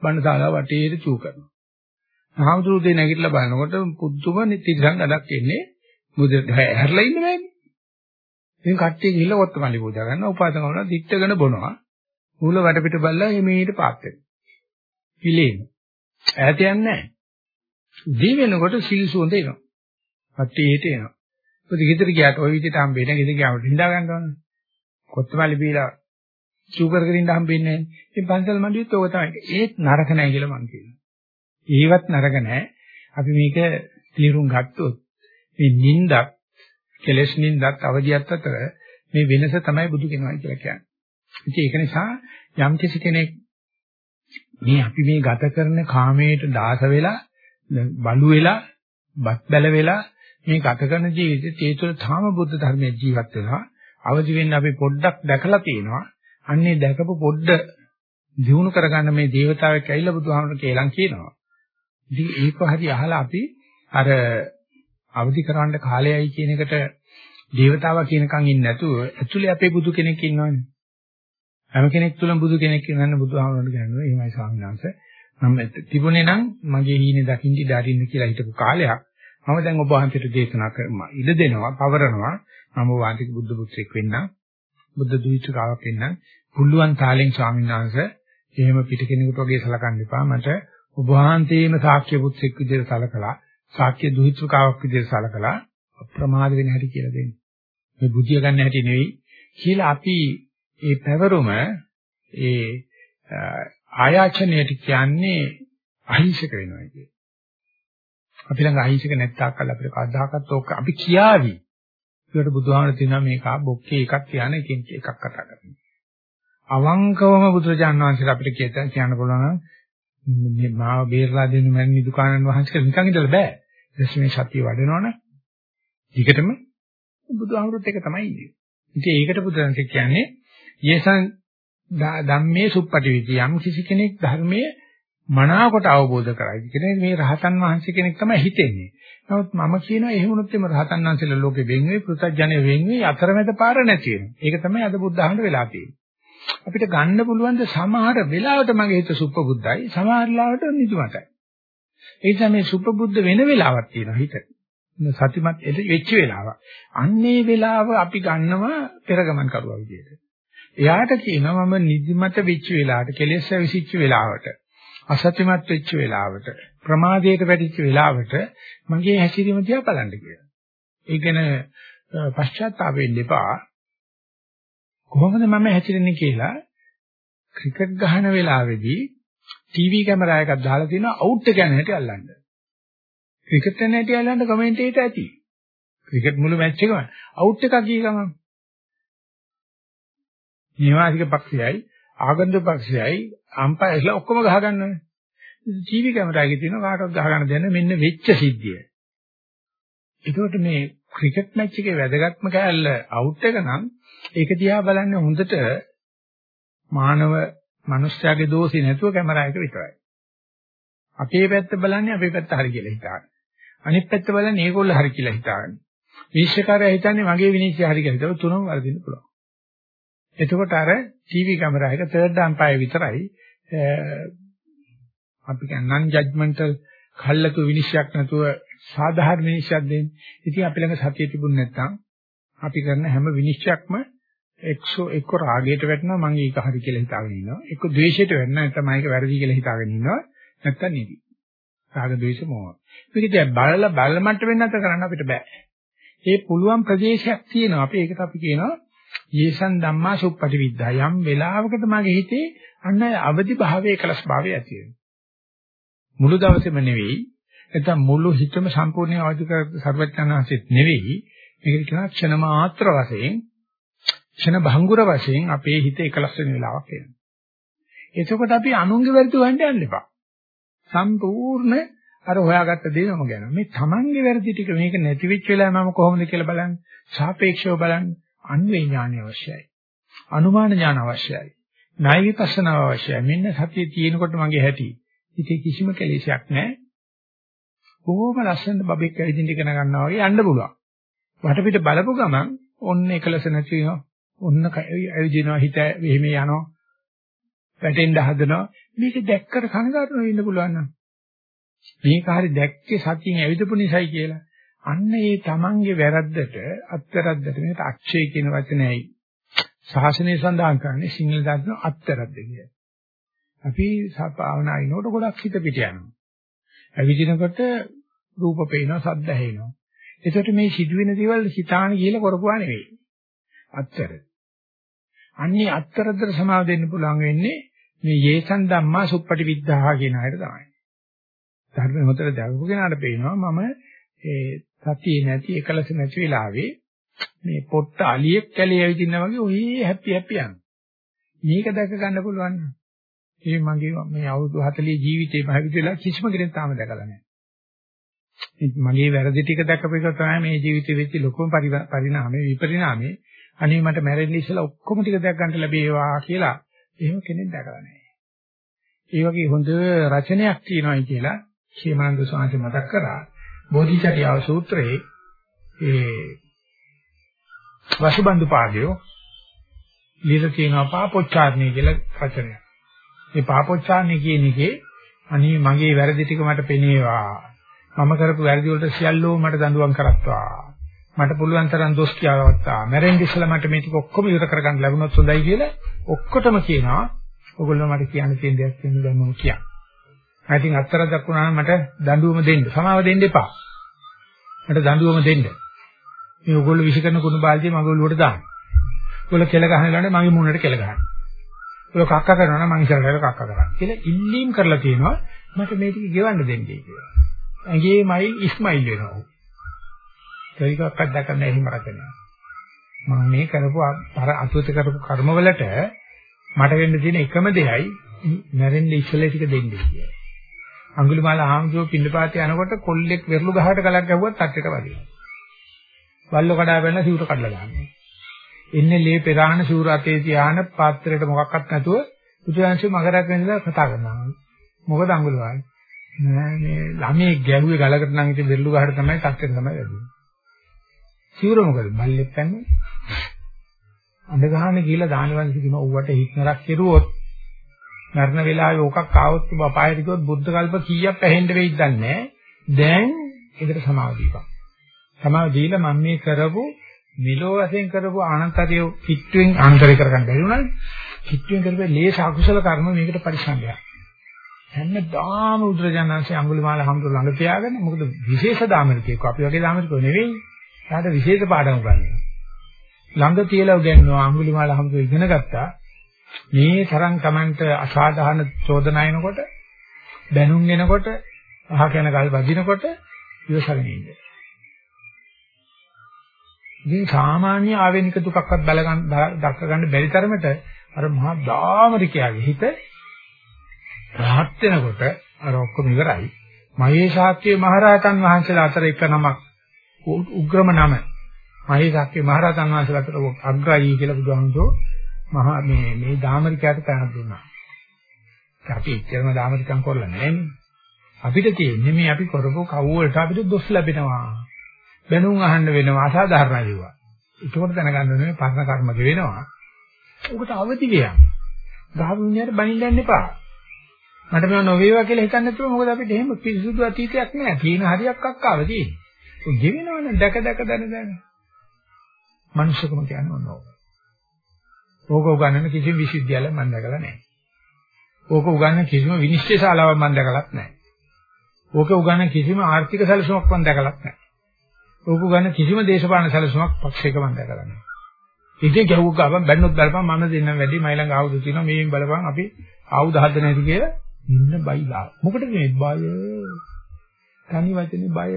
බණශාලාව වටේට චූ කරනවා. මහමුදුරු දෙය නැගිටලා බලනකොට පුදුම නිතිසං ගඩක් එන්නේ මුද හැරලා ඉන්න බෑනේ. ඉතින් කට්ටිය ගිහිල්ලා ඔත්තමල්ලි පූජා කරනවා උපාසක වුණා දික්ටගෙන බොනවා. මූල වටපිට බල්ලා එමෙහිට පාත් වෙනවා. පිළේන. ඈත යන්නේ නැහැ. දී වෙනකොට සිල් සුවඳ එනවා. කට්ටිය හිට එනවා. මොකද ගෙදර ගියාට ওই විදිහට හම්බෙන්නේ ගෙදර ගියාම හින්දා ගන්න ඕනේ. කොත්තමල්ලි බීලා සුගර් කරින්න හම්බෙන්නේ නැහැ. ඉතින් පන්සල් මණ්ඩියත් ඕක තමයි. ඒත් නරක නැහැ කියලා මං කියනවා. ඒවත් නරක නැහැ. අපි මේක තීරුම් ගත්තොත් මේ නින්දක් කෙලස් නින්දක් අවදියත් අතර මේ වෙනස තමයි බුදු කෙනවයි කියලා කියන්නේ. ඉතින් ඒක නිසා යම් කිසි කෙනෙක් මේ අපි මේ ගත කරන කාමයට දාස වෙලා බලු වෙලා බත් බැල වෙලා මේ ගත කරන ජීවිතේ ඒ තුළ තාම බුද්ධ ධර්මයේ ජීවත් වෙනවා. අවදි වෙන්න අපි පොඩ්ඩක් දැකලා තියෙනවා. අන්නේ දැකපු පොඩ්ඩ දිනු කරගන්න මේ දේවතාවෙක් ඇවිල්ලා බුදුහාමර කේලම් කියනවා. ඉතින් ඒක හරි අහලා අපි අර අවදි කරන්න කාලයයි කියන එකට දේවතාවා කියනකන් ඉන්නේ නැතුව ඇතුලේ අපේ බුදු කෙනෙක් ඉන්නවනේ. හැම කෙනෙක් තුලම බුදු කෙනෙක් ඉන්නවනේ බුදුහාමරට කියනවා. එහෙමයි ස්වාමීන් වහන්සේ. මම තිබුණේ නම් මගේ හීනේ දකින්න ඉඩ අරින්න කියලා හිටපු කාලයක් මම දැන් ඔබ වහන්සේට දේශනා කරනවා. ඉඩ දෙනවා, පවරනවා. මම ඔබ වහන්සේගේ බුද්ධ පුත්‍රයෙක් වෙන්නම්. බුද්ධ දුහිතකාවක් වෙන්නම්. පුළුවන් තාලෙන් ස්වාමීන් වහන්සේ එහෙම පිට කෙනෙකුට වගේ සලකන්න එපා. මට ඔබ වහන්සේම සාක්‍ය පුත්‍රයෙක් විදිහට සලකලා, සාක්‍ය දුහිතකාවක් විදිහට සලකලා අප්‍රමාද වෙන හැටි කියලා දෙන්න. මේ බුද්ධිය ගන්න හැටි නෙවෙයි කියලා අපි ඒ පැවරුම ඒ ආයාචනයට කියන්නේ අහිංසක වෙනවා කියන්නේ. අපි ළඟ අහිංසක නැත්තාකල් අපිට කවදාකවත් ඕක අපි කියාවි. ඒකට බුදුහාමර තියෙනවා මේක බොක්කේ එකක් කියන එකෙන් එකක් කතා කරන්නේ. අවංකවම බුදුරජාණන් වහන්සේට අපිට කියතන කියන්න පුළුවන් මේ මාව බේරලා දෙන්න මන්නේ දුකානන් වහන්සේ නිකන් ඉඳලා බෑ. ඊට මේ සතිය වඩනවනේ. ඊකටම බුදුහාමරුත් එක තමයි ඉන්නේ. ඉතින් ඒකට බුදුරජාණන් කියන්නේ යේසං ධම්මේ සුප්පටිවිති යම් කිසි කෙනෙක් ධර්මයේ මනාකොට අවබෝධ කරයි. කියන්නේ මේ රහතන් වහන්සේ කෙනෙක් තමයි හිතෙන්නේ. නමුත් මම කියනවා එහෙම වුණොත් එimhe රහතන් වහන්සේලා ලෝකෙ වෙන් වෙයි, පෘථග්ජනෙ වෙන් වෙයි, අතරමැද පාර නැති වෙනවා. ඒක තමයි අද බුද්ධ ආහඳ වෙලා තියෙන්නේ. අපිට ගන්න පුළුවන් ද සමහර වෙලාවට මගේ හිත සුප්පබුද්ධයි, සමහර වෙලාවට නිදිමතයි. ඒ නිසා මේ සුප්පබුද්ධ වෙන වෙලාවක් තියෙනවා හිත. සතිමත් වෙච්ච වෙලාව. අන්නේ වෙලාව අපි ගන්නවා පෙරගමන් කරුවා විදියට. එයාට කියනවා මම නිදිමත වෙච්ච වෙලාවට, කෙලෙස් ඇවිසිච්ච වෙලාවට අසත්‍යමත් වෙච්ච වෙලාවට ප්‍රමාදයට වැටිච්ච වෙලාවට මගේ හැසිරීම දිහා බලන්න කියලා. ඒ කියන්නේ පශ්චාත්තාප වෙන්න එපා. කොහොමද මම හැසිරෙන්නේ කියලා ක්‍රිකට් ගහන වෙලාවේදී ටීවී කැමරා එකක් දාලා තියෙනවා අවුට් එක යන හැටි අල්ලන්න. ක්‍රිකට් යන හැටි අල්ලන්න කමෙන්ටේට ඇති. ක්‍රිකට් මුළු මැච් එකම අවුට් එකක් ගිය ගමන් නිවාසික පක්ෂයයි ආගන්තුක පක්ෂයයි අම්පයර්ස්ලා ඔක්කොම ගහ ගන්නනේ. ටීවී කැමරාවකේ තියෙන කාටවත් ගහ ගන්න දෙන්න මෙන්න වෙච්ච සිද්ධිය. ඒකට මේ ක්‍රිකට් මැච් එකේ වැදගත්ම කෑල්ල අවුට් එක නම් ඒක දිහා බලන්නේ හොඳට මානව මනුස්සයාගේ දෝෂේ නැතුව කැමරා එක විතරයි. අපේ පැත්ත බලන්නේ අපේ පැත්ත හරි කියලා හිතාගෙන. අනිත් පැත්ත බලන්නේ ඒගොල්ලෝ හරි කියලා හිතාගෙන. විනිශ්චයකාරයා හිතන්නේ මගේ විනිශ්චය හරි කියලා. ඒක තුනම වර්ධින්න පුළුවන්. එතකොට අර ටීවී කැමරා එක තර්ඩ් අම්පයර් විතරයි අපි කියන්නේ නන් ජජ්මන්ටල් කල්ලතු විනිශ්චයක් නැතුව සාධාරණ විනිශ්චයක් දෙන්නේ. ඉතින් අපි ළඟ සතිය තිබුණ නැත්නම් අපි කරන හැම විනිශ්චයක්ම එක්සෝ එක්ක රාගයට වැටෙනවා මම ඒක හරි කියලා හිතාගෙන ඉන්නවා. එක්ක ද්වේෂයට වැටෙනවා නැත්නම් මම ඒක වැරදි කියලා හිතාගෙන ඉන්නවා. නැත්නම් නිදි. රාග ද්වේෂ මොහ. මේක දිහා බලලා බලමට වෙන්න නැත කරන්න අපිට බෑ. ඒ පුළුවන් ප්‍රදේශයක් තියෙනවා. අපි ඒකට අපි කියනවා යේසන් ධම්මා සුප්පටි විද්ධා යම් වෙලාවකට මගේ හිතේ අන්න අවදි භාවයේ කලස් භාවය ඇති වෙනවා. මුළු දවසේම නෙවෙයි නැත්නම් මුළු හිතම සම්පූර්ණයෙන් අවදි කර සර්වඥාන්සෙත් නෙවෙයි මේක කියනවා ක්ෂණ මාත්‍ර වශයෙන් ක්ෂණ භංගුර වශයෙන් අපේ හිත එකලස් වෙන වෙලාවක් එනවා. එතකොට අපි අනුන්ගේ වැරදි හොයන්න යන්න එපා. සම්පූර්ණ අර හොයාගත්ත දේම ගැන මේ තමන්ගේ වැරදි ටික මේක නැති වෙච්ච වෙලාව මම කොහොමද කියලා බලන්න සාපේක්ෂව බලන්න අන්වේ ඥානය අවශ්‍යයි. අනුමාන ඥාන අවශ්‍යයි. ණය විපස්සනාව අවශ්‍යයි. මෙන්න සතිය තියෙනකොට මගේ හැටි. ඉතින් කිසිම කෙලෙසයක් නැහැ. බොහොම ලස්සන බබෙක් ඇවිදින්න ඉගෙන ගන්නවා වගේ යන්න පුළුවන්. වටපිට බලපු ගමන් ඔන්න එකලස නැති වෙනවා. ඔන්න ඇවිදිනවා හිත මෙහෙම යනවා. වැටෙන්න හදනවා. මේක දැක්කට කනගාටු වෙන්න පුළුවන් නම්. මේක හරි දැක්කේ සතියෙන් ඇවිදපු නිසායි කියලා. අන්න ඒ තමන්ගේ වැරද්දට අත්තරද්දට මේකට අක්ෂය කියන වචනයයි ශාසනය සඳහන් කරන්නේ සිංහල දාන අත්තරද්ද කියලා. අපි සපාවනා ඉනකොට ගොඩක් හිත පිට යනවා. ඇවිදිනකොට රූප පේනවා, ශබ්ද ඇහෙනවා. ඒකට මේ සිදුවෙන දේවල් හිතාන කියලා කරපුවා නෙවෙයි. අත්තර. අන්නේ අත්තරද්දට සමාව දෙන්න පුළුවන් වෙන්නේ මේ යේසන් ධම්මා සුප්පටි විද්ධා කියන අයට තමයි. ධර්ම හොතර දැකපු කෙනාට පේනවා මම ඒ සතියේ නැති එකලස නැති වෙලාවේ මේ පොට්ට අලියෙක් කැලේ ඇවිදිනා වගේ ඔහි හැපි හැපි යනවා. මේක දැක ගන්න පුළුවන්. ඒ මගේ මේ අවුරුදු 40 ජීවිතේ භාවිතලා කිසිම කෙනෙක් තාම දැකලා නැහැ. මගේ වැරදි ටික දැකපු එක තමයි මේ ජීවිතේ වෙච්ච ලොකුම පරිණාමය විපරිණාමය. අනේ මට මැරෙන්න ඉස්සෙල්ලා ඔක්කොම ටික දැක් ගන්න ලැබේවා කියලා එහෙම කෙනෙක් දැකලා නැහැ. ඒ වගේ හොඳ රචනයක් තියෙනවායි කියලා ශ්‍රීමානන්ද සාන්ති මතක් කරා. බෝධිචර්යාව සූත්‍රයේ ඒ වසුබන්දු පාදයෝ ලියලා තියෙනවා පාපොච්චාරණය කියලා වචනයක්. මේ පාපොච්චාරණය කියන එකේ අනේ මගේ වැරදි ටික මට පෙනේවා. මම කරපු වැරදි වලට සියල්ලෝ මට දඬුවම් කරත්වා. මට පුළුවන් තරම් දොස් කියවත්තා. මැරෙන්න ඉස්සෙල්ලා මට මේ ටික ඔක්කොම ඉවර කරගන්න ලැබුණොත් හොඳයි කියලා ඔක්කොටම කියනවා. ඔයගොල්ලෝ මට කියන්න තියෙන දේක් තියෙන දැන් මම කියන්න. මම ඉතින් අත්තර දක්වනවා මට දඬුවම දෙන්න. සමාව දෙන්න එපා. මට දඬුවම දෙන්න. මේ ඔයගොල්ලෝ විශ් කරන කුණු බාල්දිය මගේ ඔළුවට දාන්න. ඔයගොල්ලෝ කෙල ගහන ළඟ මගේ මූණට කෙල ගහන්න. ඔයගොල්ලෝ කක්ක කරනවා නම් මං ඉස්සරහට කක්ක කරා. කියලා ඉල්ලීම් කරලා තියෙනවා මට මේ ටික ගෙවන්න දෙන්නයි කියලා. ඇඟේ මයි ඉස්මයිල් වෙනවා. ඒකක්වත් දැකන්න එහෙම රකනවා. මම මේ කරපු අර අතුත කරපු කර්මවලට මට වෙන්න තියෙන එකම දෙයයි මැරෙන්න ඉස්සෙල්ලා ටික දෙන්නේ කියලා. අඟුලිමාල ආම්දුව පින්නපාතේ යනකොට කොල්ලෙක් වෙරළු ගහකට ගලක් ගැහුවත් තට්ටේට වදිනවා. වල්ලෝ කඩා බැලලා සිවුර කඩලා දානවා. එන්නේ ලේ පෙරාහන සිවුර අතේ තියාන පාත්‍රයට මොකක්වත් නැතුව බුදුහන්සේ මගරක් වෙනදා කතා කරනවා. මොකද අඟුලිමාල? නෑ මේ ළමේ ගැහුවේ ගලකට නම් ඉතින් වෙරළු ගහකට තමයි තට්ටේට තමයි වැදුනේ. සිවුර මොකද? බල්ලෙක් පැන්නේ. අඳ ගහන්න ගිහිල්ලා දානවන්සි කියන ඌවට හිටනරක් කෙරුවොත් මරණ වෙලාවේ ඕකක් ආවොත් ඔබ අපායට ගියොත් බුද්ධ කල්ප කීයක් ඇහෙන්න වෙයිද දන්නේ දැන් ඒකට සමාව දීපන්. සමාව දීලා මම මේ කරපු මිලෝ වශයෙන් කරපු අනන්තරිය කිට්ටුවෙන් අන්තරේ කරගන්න බැරි වුණාද? කිට්ටුවෙන් කරපේ ලේස අකුසල කර්ම මේකට පරිසංගයක්. හැමදාම උද්‍රජානංශයේ අඟුලිමාල හම්දු ළඟ තියාගෙන මොකද විශේෂ දාමරිකයෙක් අපි වගේ දාමරිකෝ නෙවෙයි. එයාට විශේෂ පාඩම් උගන්වනවා. ළඟ තියලා උගන්වනවා අඟුලිමාල හම්දු ඉගෙන ගත්තා. මේ තරම් Tamanට අසාධාරණ චෝදනා එනකොට බැනුම් එනකොට අහ කියන කල් වදිනකොට ඉවසගෙන ඉන්න. ඉතින් සාමාන්‍ය ආවෙනික දුකක්වත් බල ගන්න දක්ක ගන්න බැරි තරමට අර මහා දාමරිකයාගේ හිත රහත් වෙනකොට අර ඔක්කොම ඉවරයි. මහේශාක්‍ය මහරහතන් වහන්සේලා අතර එක නමක් උග්‍රම නම. මහේශාක්‍ය මහරහතන් වහන්සේලා අතර අග්‍රයි කියලා බුදුහාමුදුරුවෝ මහා මේ මේ දාමරිකයට තැනක් දුන්නා. අපි එච්චරම දාමරිකම් කරලා නැහැ අපිට තියෙන්නේ මේ අපි කරපු කව් වලට අපිට දොස් ලැබෙනවා. බැනුම් අහන්න වෙනවා අසාධාරණ දේවල්. ඒකෝට දැනගන්න ඕනේ පරණ කර්මක වෙනවා. උකට අවදි වියන්. ගාමිනියට බනින්න යන්න එපා. මට මේව නොවේවා කියලා හිතන්නේ නැතුව මොකද අපිට එහෙම පිරිසුදු අතීතයක් නැහැ. තියෙන හරියක් අක්කාව තියෙන්නේ. ඒ ගෙවෙනවනේ දැක දැක දන දන. මනුෂ්‍යකම කියන්නේ මොනවද? ඕක උගන්වන කිසිම විශ්වවිද්‍යාලයක් මම දැකලා නැහැ. ඕක උගන්වන කිසිම විනිශ්චය ශාලාවක් මම දැකලත් නැහැ. ඕක උගන්වන කිසිම ආර්ථික සැලසුමක් මම දැකලත් නැහැ. ඕක උගන්වන කිසිම දේශපාලන සැලසුමක් පක්ෂයක මම දැකලා නැහැ. ඉතින් ගැහුව ගාවන් බැන්නොත් බලපන් මම දෙන්නම් වැඩි මයි ළඟ ආයුධ තියෙනවා මේෙන් බලපන් අපි ආයුධ හද නැති කියලා ඉන්න බයිලා. මොකටද මේ බය? තනි වචනේ බය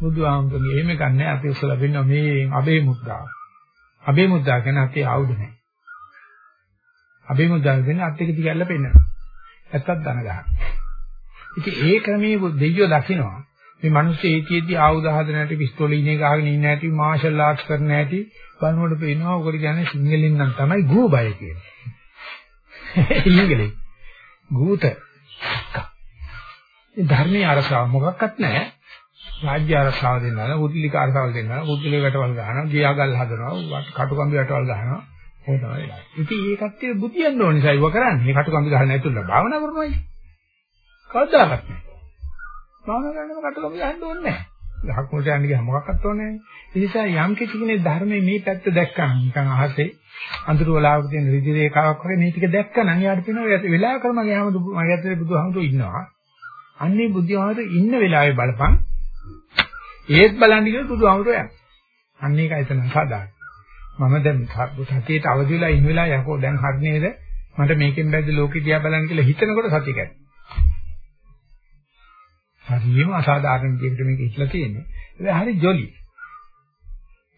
බුදුහාමුදුරනේ එහෙම ගන්නෑ අපි උසලා වෙන්න මේ අබේ මුද්දා. අබේ මුද්දා කියන අපේ ආයුධ නැහැ. අභිමුද්‍රාව දෙන්නේ අත් එක දිගල්ල පෙන්නනවා. ඇත්තක් දන ගන්න. ඉතින් ඒ ක්‍රමයේ දෙයියෝ දකිනවා. මේ මිනිස්සු ඒකෙදී ආයුධ හදන හැටි, පිස්තෝලීනේ ගහගෙන ඉන්න හැටි, මාෂල් ආර්ට්ස් කරන හැටි බලනකොට පේනවා. ඔකට කියන්නේ සිංහලෙන් නම් තමයි ගෝ බය කියන්නේ. ඉංග්‍රීසි. ගූත. ධර්මීය අරසාව මොකක්වත් නැහැ. රාජ්‍ය අරසාව දෙන්නා, උද්ලික අරසාව දෙන්නා, උද්ලික වැටවල් ගන්නවා, ගියාගල් හදනවා, කටුකම්බි වැටවල් ගන්නවා. ඒක තමයි වෙලා. ඉතින් ඒ කට්ටිය බුදියන්න ඕනේ සයිව කරන්නේ. මේ කටුකම්බි ගහන්න ඇතුළට භාවනා කරනවායි. කවදාවත් නැහැ. භාවනා කරනකොට කටුකම්බි ගහන්න ඕනේ නැහැ. ලහකුණට යන්න ගියා මොකක්වත් ඕනේ නැහැ. ඒ නිසා යම් කිසි කෙනෙක් ධර්මයේ මේ පැත්ත දැක්කම නිකන් අහසේ අඳුර වලාවක තියෙන ඍජු රේඛාවක් වගේ මේ ටික දැක්කනම් යාට කියනවා වෙලාව කරම මගේ හැම මගේ ඇතුලේ බුදුහාමුදුරු ඉන්නවා. අන්නේ බුදුහාමුදුරු ඉන්න වෙලාවේ බලපන්. ඒත් බලන්න කියලා බුදුහාමුදුරු යනවා. අන්න ඒකයි එතන සාදාන. මම දැන් සතියේට අවදි වෙලා ඉන්න වෙලාව යකෝ දැන් හරි නේද? මට මේකෙන් බැද්ද ලෝකෙ දිහා බලන්න කියලා හිතනකොට සතිය කැඩෙනවා. හරියම අසාධාරණ විදිහට මේක ඉట్లా තියෙන්නේ. ඒක හරි ජොලි.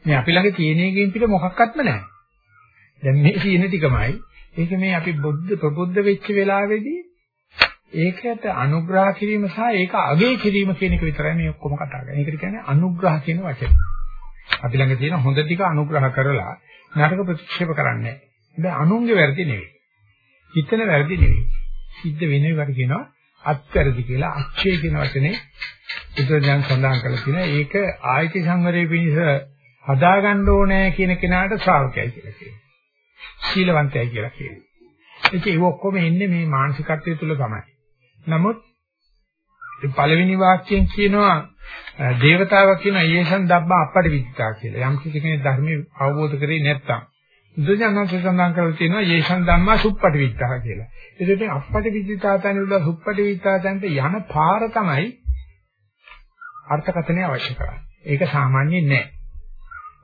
මේ අපි ළඟ තියෙන එකෙන් පිට මොකක්වත්ම නැහැ. දැන් මේ තියෙන ටිකමයි. ඒක මේ අපි බුද්ධ ප්‍රබුද්ධ වෙච්ච වෙලාවේදී ඒකට අනුග්‍රහ කිරීම සහ ඒක අගේ කිරීම කියන එක විතරයි මේ ඔක්කොම කතා කරන්නේ. ඒකට කියන්නේ අනුග්‍රහ කියන වචනේ. අපි ළඟ තියෙන හොඳ ටික අනුග්‍රහ කරලා නරක ප්‍රතික්ෂේප කරන්නේ නැහැ. අනුන්ගේ වැරදි නෙවෙයි. හිතන වැරදි නෙවෙයි. සිද්ධ වෙන ඒවාට කියනවා අත්වැරදි කියලා අක්ෂය කියන වචනේ බුදුරජාණන් සඳහන් කරලා තියෙනවා. ඒක ආයති සංවරයේ පිණිස හදාගන්න ඕනේ කියන කෙනාට ශ්‍රාවකයයි කියලා කියනවා. සීලවන්තයයි කියලා කියනවා. ඒක ඒ ඔක්කොම එන්නේ මේ මානසිකත්වය තුල තමයි. නමුත් පළවෙනි වාක්‍යයෙන් කියනවා දේවතාවක් කියන යේසන් දබ්බා අපට විදිතා කියලා. යම් කිසි කෙනෙක් ධර්මයේ අවබෝධ කරේ නැත්නම් බුදුජානක සඳහන් කරලා තියෙනවා යේසන් ධම්මා සුප්පටි විත්තා කියලා. ඒකට අපට විදිතා තැන වල සුප්පටි විත්තා තැනට යන පාර තමයි අර්ථකථනය අවශ්‍ය කරන්නේ. ඒක සාමාන්‍යයෙන් නෑ.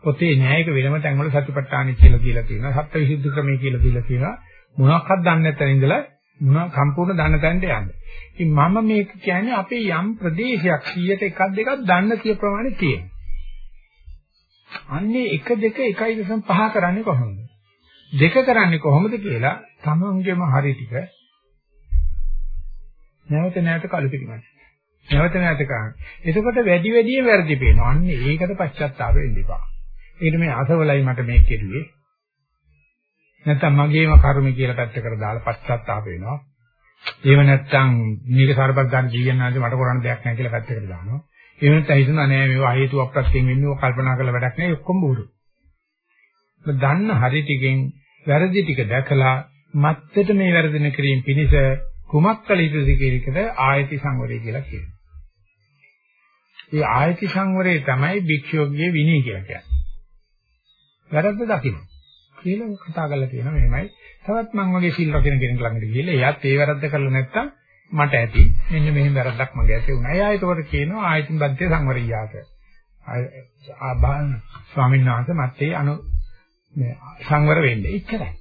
පොතේ නෑ ඒක වෙනම තැන්වල සතිපට්ඨානෙ කියලා දීලා තියෙනවා. සත්‍යවිසුද්ධි ක්‍රමය කියලා දීලා තියෙනවා. මොනවක්වත් දන්නේ නැත්නම් ඉඳලා මොන සම්පූර්ණ දන්න තැනට යන්න. ඉතින් මම මේක කියන්නේ අපේ යම් ප්‍රදේශයක් 100ට එකක් දෙකක් දන්න තිය ප්‍රමාණය තියෙනවා. අන්නේ 1 2 1.5 කරන්නේ කොහොමද? දෙක කරන්නේ කොහොමද කියලා තමන්ගේම හරි ටික නැවත නැවත කලපිරිමත්. නැවත නැවත කරන්න. එතකොට වැඩි වැඩියෙන් වැරදි පේනවා. අන්නේ ඒකට පශ්චාත්තාප වෙන්න එපා. ඒකට මේ අසවලයි මට මේක කෙරුවේ. නැත්නම් මගේම කර්ම කියලා පැත්තකට දාලා පශ්චාත්තාප වෙනවා. ඒව නැත්නම් මේක සාරපත් ගන්න ජීයන්නාගේ මට කරන්න දෙයක් නැහැ කියලා පැත්තකට දානවා. ඒ වෙනත් හිතනවා නෑ මේවා හේතු අප්‍රත්‍යයෙන් වෙන්නේ ඔය කල්පනා කරලා වැඩක් නෑ ඔක්කොම බොරු. දන්න හරි ටිකෙන් වැරදි ටික දැකලා මත්තට මේ වැරදින කිරීම පිණිස කුමක් කළ යුතුද කියන එකට ආයති සංවරය කියලා කියනවා. ඒ ආයති සංවරය තමයි භික්ෂුවගේ විනය කියලා කියන්නේ. වැරද්ද දකින්න. කියලා කතා කරලා තියෙනවා මෙහෙමයි. තවත් මං වගේ සිල් රකින්න කෙනෙක් ළඟට ගිහලා එයාත් ඒ වැරද්ද කළා නැත්තම් මට ඇති. මෙන්න මෙහෙම වැරද්දක් මගේ ඇති වුණා. එයා ඒකට කියනවා ආයතින් බද්ධ සංවරියාත. ආබාන ස්වාමීන් වහන්සේ මත්තේ අනු සංවර වෙන්නේ. ඉච්චරයි.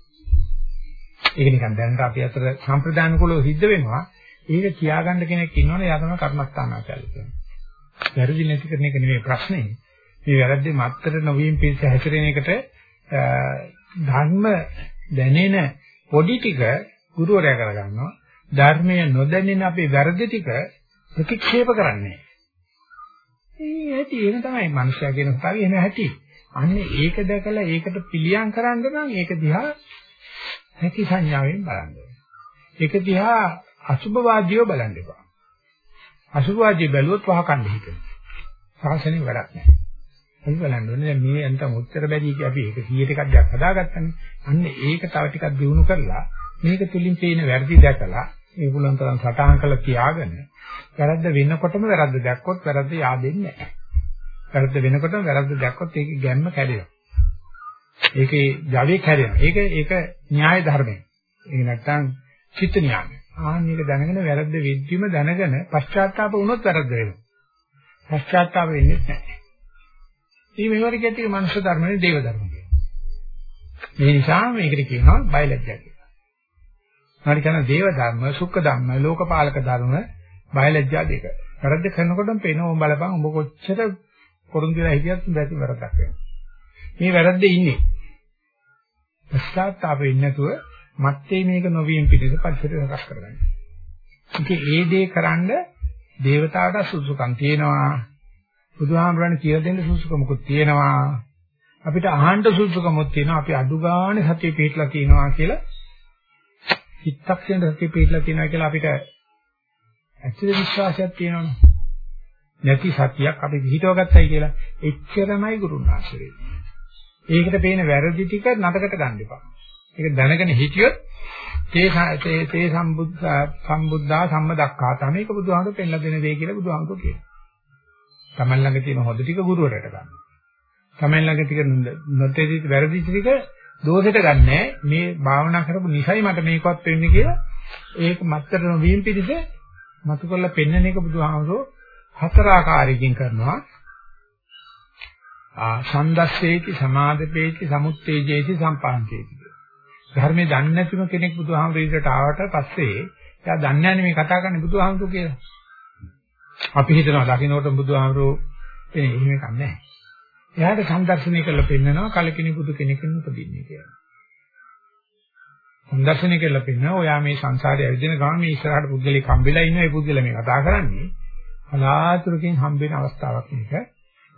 ඒක නිකන් දැනට අපි අතර සම්ප්‍රදාන කුලව සිද්ධ වෙනවා. ඒක කියාගන්න කෙනෙක් ඉන්නවනේ එයා තමයි කර්මස්ථානාචාර්ය කියන්නේ. වැරදි නැති කරන එක නෙමෙයි ප්‍රශ්නේ. මේ වැරද්දේ මත්තර නොවීම පිළිස හැසිරෙන එකට ධර්ම දැනෙන පොඩි ටික ගුරුවරයා කරගන්නවා. ධර්මය නොදැනෙන අපේ වැරදි ටික ප්‍රතික්ෂේප කරන්නේ. ඒ ඇති ඒක තමයි මනුෂ්‍යයා කියන ස්ථාවේ එන හැටි. අන්න ඒක දැකලා ඒකට පිළියම් කරන්න නම් ඒක දිහා හැකි සංඥාවෙන් බලන්න ඒක දිහා අසුභවාදීව බලන්න එපා. අසුභවාදී බැලුවොත් වහකණ්ඩ හිතෙනවා. සාසනෙ වැඩක් නැහැ. අපි බලන්න ඕනේ දැන් මේ අන්තම උත්තර බැදී කිය අපි ඒක 100ට එකක් දෙයක් හදාගත්තනේ. අන්න ඒක තව ටිකක් දියුණු කරලා මේක තුලින් පේන වැරදි දැකලා ඒගොල්ලන් තරම් සටහන් කළ තියාගෙන වැරද්ද වෙනකොටම වැරද්ද දැක්කොත් වැරද්ද yaadෙන්නේ නැහැ. වැරද්ද වෙනකොටම වැරද්ද දැක්කොත් ඒකේ ගැම්ම කැඩෙනවා. ඒකේ ජවයේ කැඩෙනවා. ඒක ඒක න්‍යාය ධර්මය. ඒක නැත්තම් චිත්ත න්‍යාය. ආන්න මේක දැනගෙන වැරද්ද වෙද්දිම දැනගෙන පශ්චාත්තාප වුණොත් වැරද්ද වෙනවා. පශ්චාත්තාප වෙන්නේ නැහැ. මේ මෙවර ගැටියේ මනුෂ්‍ය ධර්මනේ දේව ධර්ම කියනවා. මේ නිසා මේකට කියනවා බයලජ්ජා කියලා. හරි කියන දේව ධර්ම, සුඛ ධර්ම, ලෝකපාලක ධර්ම, බයලජ්ජා දෙක. වැරද්ද කරනකොටම පේනවා උඹ බලපන් උඹ කොච්චර පොරුන්දු වෙලා හිටියත් බැරි වැරද්දක් වෙනවා. මේ වැරද්දේ ඉන්නේ. පශ්චාත්තාප වෙන්නේ නැතුව මත්තේ මේක නොවීම පිටිස පරිසරය සකස් කරගන්න. ඉතින් ඒ දේ කරන්න දේවතාවට සුසුකම් තියෙනවා බුදුහාමරණ කියලා දෙන්න සුසුකමකුත් තියෙනවා. අපිට අහන්න සුසුකමක් තියෙනවා. අපි අඩු ගානේ සතිය පිටලා තියෙනවා කියලා චිත්තක්ෂණ සතිය පිටලා තියෙනවා කියලා අපිට ඇත්තට විශ්වාසයක් තියෙනවනේ. නැති සතියක් අපි පිටව ගත්තයි කියලා එච්චරමයි ගුරුන් ආශ්‍රය. ඒකට පේන වැරදි ටික නඩකට ගන්න එපා. ඒක දැනගෙන හිටියොත් තේ තේ සම්බුද්ධ සම්බුද්ධා සම්මදක්ඛාත මේක බුදුහාමුදුරු පෙන්ලා දෙන දේ කියලා බුදුහාමුදුරු කියනවා. තමන් ළඟ තියෙන හොඳ ටික ගුරුවරට ගන්න. තමන් ළඟ තියෙන නොතේරිච්ච වැරදිච්ච ටික දෝෂෙට ගන්නෑ. මේ භාවනා කරපු නිසයි මට මේකවත් වෙන්නේ කියලා ඒක මත්තර නොවීම පිණිස මතු කරලා පෙන්වන එක බුදුහාමුදුරෝ හතර ආකාරයකින් කරනවා. ආ සන්දස්සේති සමාදපේති සමුත්තේජේති සම්පාන්තේති. ධර්මයේ දන්නේ නැතිම කෙනෙක් බුදුහාමුදුරේට ආවට පස්සේ එයා දන්නේ නැහැ මේ කතා කරන්නේ බුදුහාමුදුරු කියලා. අපි හිතනවා දකින්නකොට බුදුහාමුදුරු එනේ එහෙම එකක් නැහැ. එයාට සම්දර්ශනය කරලා පෙන්නනවා කලකිනි බුදු කෙනෙක්ින් උපදින්නේ කියලා. සම්දර්ශනය කරලා පෙන්නනවා ඔයා මේ සංසාරේ ඇවිදින ගමන් මේ ඉස්සරහට පුද්ගලෙක් හම්බෙලා ඉන්න ඒ පුද්ගලයා මේ කතා කරන්නේ කලාතුරකින් හම්බෙන අවස්ථාවක් මේක.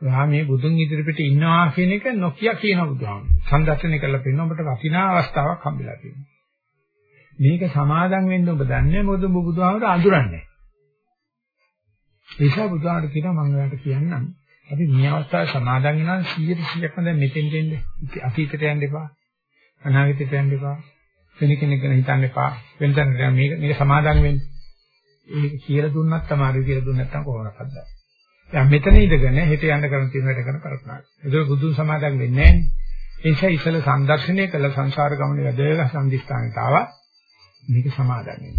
එයා මේ බුදුන් ඉදිරිපිට ඉන්නවා කියන එක නොකිය කියන බුදුහාමුදුරු. සම්දර්ශනය කරලා පෙන්නන ඔබට වටිනා අවස්ථාවක් හම්බෙලා තියෙනවා. මේක සමාදම් වෙන්න ඔබ දන්නේ මොකද ඔබ බුදුහාමුදුරු අඳුරන්නේ. ඒ නිසා බුදුහාමුදුරු කියනවා මම ඔයාලට කියන්නම් අපි මේ අවස්ථාවේ සමාදම් වෙනවා 100%ක්ම දැන් මෙතෙන් දෙන්න. අතීතයට යන්න එපා. අනාගතයට යන්න එපා. වෙන කෙනෙක් ගැන හිතන්න එපා. වෙන තැනකට මේක මේක සමාදම් වෙන්න. ඒක කියලා දුන්නත් තමයි කියලා දුන්නේ නැත්නම් කොහොමද හදන්නේ. දැන් මෙතන ඉඳගෙන හෙට යන්න කරන තියෙන වැඩ කරන කල්පනා. ඒක බුදුන් සමාදම් වෙන්නේ නැහැ. ඒ නිසා ඉස්සෙල්ලා සංදර්ශනය කළ සංසාර ගමනේ වැදගත් සම්දිස්ථානට ආවා. මේක සමාදම් වෙන්න.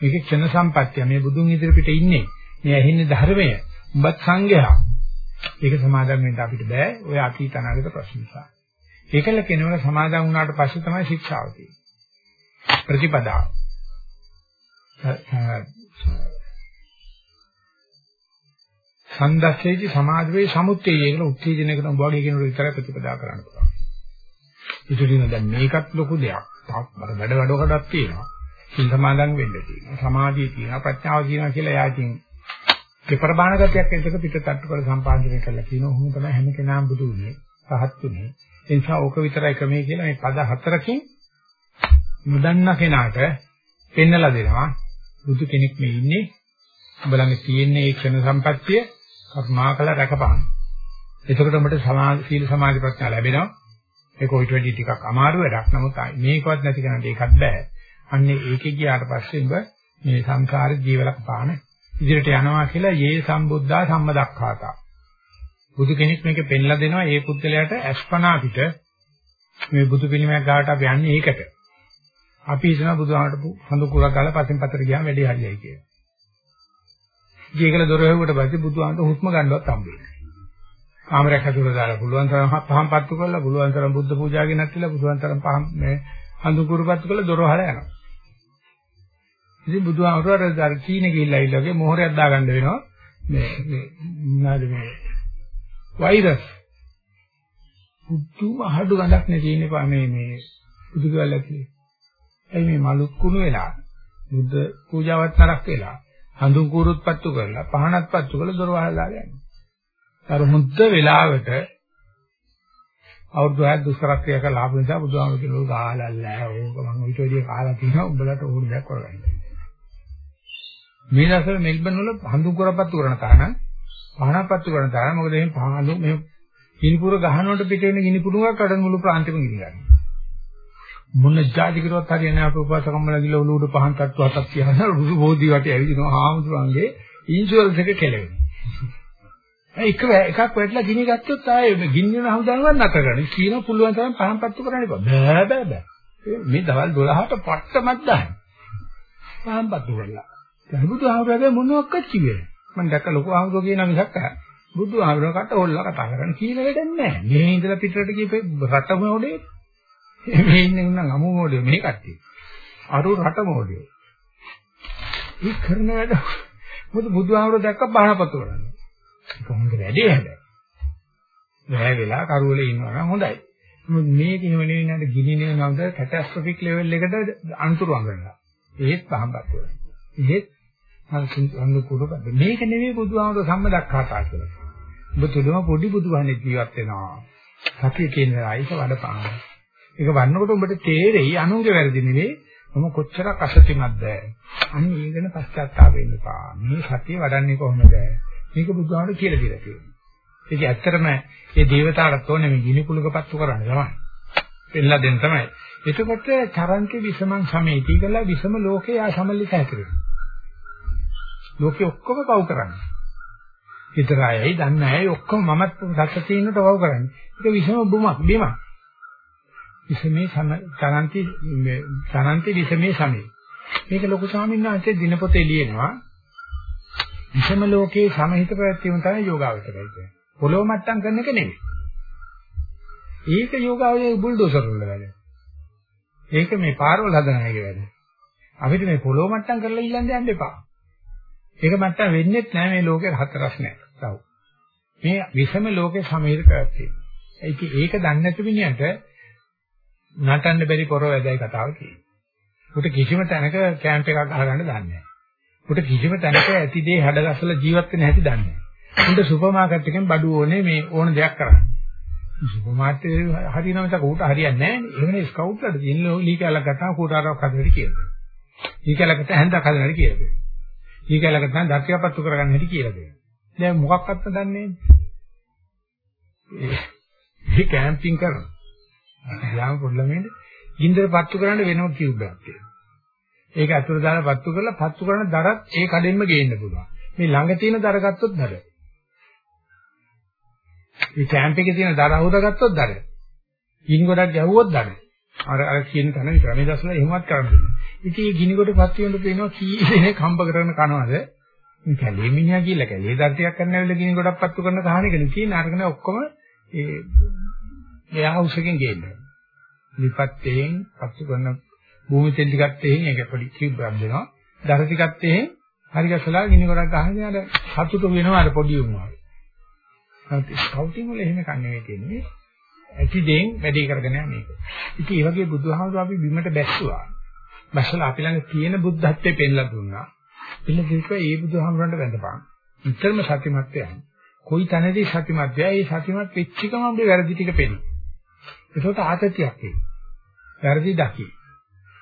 මේක ක්ෂණ සම්පත්තිය. මේ බුදුන් ඉදිරියට ඉන්නේ. මේ ඇහින්නේ ධර්මය. උඹත් සංඝයා. ඒක සමාදම් වෙන්න අපිට බෑ. ඔය අතීත අනාගත ප්‍රශ්න නිසා. ඒකල කෙනෙකුට සමාදම් වුණාට පස්සේ තමයි ශික්ෂාව තියෙන්නේ. ප්‍රතිපදාව. සන්දස්සේජි සමාධිවේ සමුත්තේය කියලා උත්තේජනයකට උඹ වගේ කෙනෙකුට විතරයි ප්‍රතිපදා කරන්න පුළුවන්. ඉතින් දැන් මේකත් ලොකු දෙයක්. තාත් වැඩ වැඩකටක් තියෙනවා. සිල් සමාදන් වෙන්න තියෙනවා. සමාධිය තියෙනවා, ප්‍රඥාව තියෙනවා කියලා එයා ඉතින් දෙපර බාහන ගතියක් එක්ක පිට තට්ටු කර සම්පාදනය කරලා කියනවා. ඔහොම තමයි හැම කෙනාම බුදු වුනේ, රහත් වුනේ. ඒ නිසා ඕක විතරයි ක්‍රමයේ කියලා මේ පද හතරකින් නොදන්න කෙනාට පෙන්නලා දෙනවා. බුදු කෙනෙක් මේ ඉන්නේ. ඔබ ළඟ තියෙන මේ ක්ෂණ සම්පත්තිය කර්මාකල රැකපහන්. එතකොට ඔබට සමාධි සීල සමාධි ප්‍රඥා ලැබෙනවා. ඒක ඔයිට වැඩි ටිකක් අමාරු වැඩක්. නමුත් මේකවත් නැති කෙනාට ඒකත් බෑ. අන්නේ ඒකේ ගියාට පස්සේ ඔබ මේ සංසාරේ ජීවලක පාන ඉදිරියට යනවා කියලා යේ සම්බුද්ධා සම්මදක්ඛාතා. බුදු කෙනෙක් මේක පෙන්ලා දෙනවා ඒ පුද්ගලයාට අස්පනා පිට මේ බුදු පිළිමයක් ගාවට අපි යන්නේ ඒකට. අපි හිතනවා බුදුහාමට හඳු කුරක් ගාලා පස්සෙන් පතර ගියාම වැඩි හරියයි කියලා. ජීකල දොර හැවුවට පස්සේ බුදුහාමට හුස්ම ගන්නවත් හම්බෙන්නේ. කාමරයක් ඇතුළට දාලා පුළුවන් තරම් පහන් පත්තු කරලා පුළුවන් තරම් බුද්ධ පූජා ගෙනත් තියලා පුළුවන් තරම් පහන් මේ හඳු කුරුපත්තු කරලා දොර වහලා යනවා. ඉතින් බුදුහාමරට අර චීන ගිහිල්ලා ඉල්ලගේ මොහොරයක් දාගන්න වෙනවා. මේ මේ මොනවාද මේ වෛරස්. පුදුම අහඩු ගඳක් නේ තියෙන්නේ මේ මේ බුදු කියලා කියේ. එයි මේ මලුක් කුණු වෙලා බුද්ධ පූජාවත් නරක් වෙලා හඳුන් කුරුත් පත්තු කරලා පහනත් පත්තු කරලා දොර වහලා දාලා යනවා. අර මුද්ද වෙලාවට අවුරුදු 6ක් දුෂ්කර ක්‍රියා කරලා ආපු නිසා බුදුහාමුදුරුවෝ කියනවා ගාලල්ලා ඕක මම ඊට වැඩිය කාලා තියෙනවා උඹලට ඕන දෙයක් කරගන්න. මේ දවස්වල මෙල්බන් වල හඳුන් කරපත්තු කරන තරණ පහනපත්තු කරන තරණ මොකද එහෙන් පහළු මේ ගිනිපුර ගහනකොට පිට වෙන ගිනිපුරුවක් අඩ මුළු ප්‍රාන්තෙම ගිනි ගන්නවා. මොන જાති කරුවත් හරියන්නේ අපේ උපාසකම්මලා ගිල උළුඩ පහන් තට්ටු හතක් තියනවා රුසු බෝධි වටේ ඇවිදිනවා හාමුදුරන්ගේ ඉන්ෂුරන්ස් එක කෙලවෙනවා. ඒක එකක් වැටලා ගිනි ගත්තොත් ආයේ ගින්න වෙන හමුදානවත් නැතර කරන්න. කියන පුළුවන් තරම් පහන් පත්තු කරන්න එපා. බෑ බෑ බෑ. මේ දවල් 12ට පට්ටමත් දාන්න. පහන් පත්තු කරලා. බුදුහාමුදුරගේ මොනවාක්වත් කිව්වේ නැහැ. මම දැක්ක ලොකු ආමුදෝ කියන මිසක් බුදුහාමුදුරකට හොල්ලා කතා කරන්න කියලා වැඩක් නැහැ. මේ ඉඳලා පිටරට ගිහේ රට මොඩේ. මේ ඉන්නේ උනම් අමු මොඩේ මේ කට්ටිය. අරු රට මොඩේ. මේ කරන වැඩ මොකද බුදුහාමුදුර දැක්ක පහනපත්තු කරන්නේ. කොහොමද වැඩේ හැබැයි. වැය වෙලා කරුවල ඉන්නවා නම් හොඳයි. මේක එහෙම නෙවෙයි නේද ගිනි නෙවෙනවද කැටස්ට්‍රොෆික් ලෙවල් එකට අනුතුරු අඟනවා. ඒත් පහම්පත් වෙනවා. ඒත් අනු කුඩක මේක නෙවෙයි බුදුහාමුදුර සම්මදක්ඛාතා කියලා. ඔබ තුලම පොඩි බුදුහානේ ජීවත් වෙනවා. සතිය කියන ආයත වඩපාන. ඒක වන්නකොට ඔබට තේරෙයි අනුන්ගේ වැරදි නෙවෙයි මම කොච්චරක් අසතිමත්ද. අන්න ඒ ගැන පශ්චාත්තාප වෙන්න පා. මේ සතිය වඩන්නේ කොහොමද? මේක බුදුහාමුදුර කියලා දීලා තියෙනවා. ඒක ඇත්තටම ඒ දේවතාවට ඕනේ මේ ගිනි කුලකපත්තු කරන්නේ තමයි. පෙන්නලා දෙන්න තමයි. එතකොට චරන්ති විසමං සමේති කියලා විසම ලෝකේ ආ සමලිත හැතිරෙනවා. ලෝකේ ඔක්කොම පව් කරන්නේ. විතර අයයි දන්නේ අයයි ඔක්කොම මමත් දැක්ක තියෙනට වව කරන්නේ. ඒක විසම බුමක් බිමක්. විසමේ තනන්ති තනන්ති විසමේ සමේ. මේක ලොකු ස්වාමීන් වහන්සේ දිනපොතේ ලියනවා. විසම ලෝකයේ සමහිත ප්‍රත්‍යම තමයි යෝගාවචරය කියන්නේ. පොළොව මට්ටම් කරන එක නෙමෙයි. ඒක යෝගාවචරයේ බුල්ඩෝසර් වල වැඩ. ඒක මේ පාරවල් හදන අයගේ වැඩ. අපිට මේ පොළොව මට්ටම් කරලා ඉල්ලන්න යන්න එපා. ඒක මට්ටම් වෙන්නේ නැහැ මේ ලෝකේ හතරස් නැහැ. තව. මේ විසම ලෝකේ සමහිත ප්‍රත්‍යම. ඒක ඒක දන්නේ නැති මිනිහට නටන්න බැරි පොර වැදයි කතාව කියන්නේ. උට කිසිම තැනක කැම්ප් එකක් අහගන්න දන්නේ නැහැ. උට කිසිම තැනක ඇති දේ හැඩගස්සලා ජීවත් වෙන්න හැටි දන්නේ නැහැ. උන්ට සුපර් මාකට් එකෙන් බඩු ඕනේ මේ ඕන දෙයක් කරන්න. සුපර් මාකට් හරියනම තක උට හරියන්නේ නැහැ නේ. එහෙමනේ ස්කවුට්ලට දින්න ලී කැලක් ගත්තාම කූටාරක් හදන්න කියලා. ලී කැලකට හැන්දක් හදන්න හැටි කියලා දෙනවා. ලී කැලකට නම් දත්තියපත්තු කරගන්න හැටි කියලා දෙනවා. දැන් මොකක්වත් දන්නේ නැහැ. මේ කැම්පින් කරනවා. යාම පොඩ්ඩලමෙන්ද ගින්දර පත්තු කරන්න වෙනම කියුබ් එකක් තියෙනවා. ඒක අතුරු දාලා පත්තු කරලා පත්තු කරන දරත් ඒ කඩෙන්ම ගේන්න පුළුවන්. මේ ළඟ තියෙන දර ගත්තොත් දර. මේ කැම්ප් එකේ තියෙන දර අවුද ගත්තොත් දර. ගිනි ගොඩක් ගැහුවොත් දර. අර අර කියන තැන විතර මේ දසල එහෙමත් කරන්න දෙන්නේ. ඉතින් මේ ගිනි ගොඩ පත්තු වෙනකොට පේනවා කී දෙනෙක් හම්බ කරගෙන කනවාද? මේ කැලේ මිනිහා කියලා කැලේ දර්ශයක් කරන්න ඇවිල්ලා ගිනි ගොඩක් පත්තු කරන කහන එකනේ කියන අරගෙන ඔක්කොම ඒ එයා හවුස් එකෙන් ගේන්න. විපත්තෙන් පත්තු කරන භූමි තෙල් ටිකක් තෙහින් ඒක පොඩි කිව්බක් දෙනවා. දර ටිකක් තෙහින් හරි ගැසලා ගිනි ගොඩක් ගහගෙන අර සතුට වෙනවා අර පොඩි උන්වා. ස්කවුටින් වල එහෙම කන්නේ නෙවෙයි තියෙන්නේ. ඇති දෙයින් වැඩි කරගෙන යන මේක. ඉතින් ඒ වගේ බුදුහාමුදුරුවෝ අපි බිමට බැස්සුවා. බැස්සලා අපි ළඟ තියෙන බුද්ධත්වයේ පෙන්ලා දුන්නා. ඉන්න දෙක ඒ බුදුහාමුදුරන්ට වැඳපන්. විතරම සත්‍යමත් වෙනවා. කොයි තැනදී සත්‍යමත් වෙයි ඒ සත්‍යමත් වෙච්ච ගමන් අපේ වැරදි ටික පෙනේ. ඒකට ආතතියක් එයි. වැරදි දකි.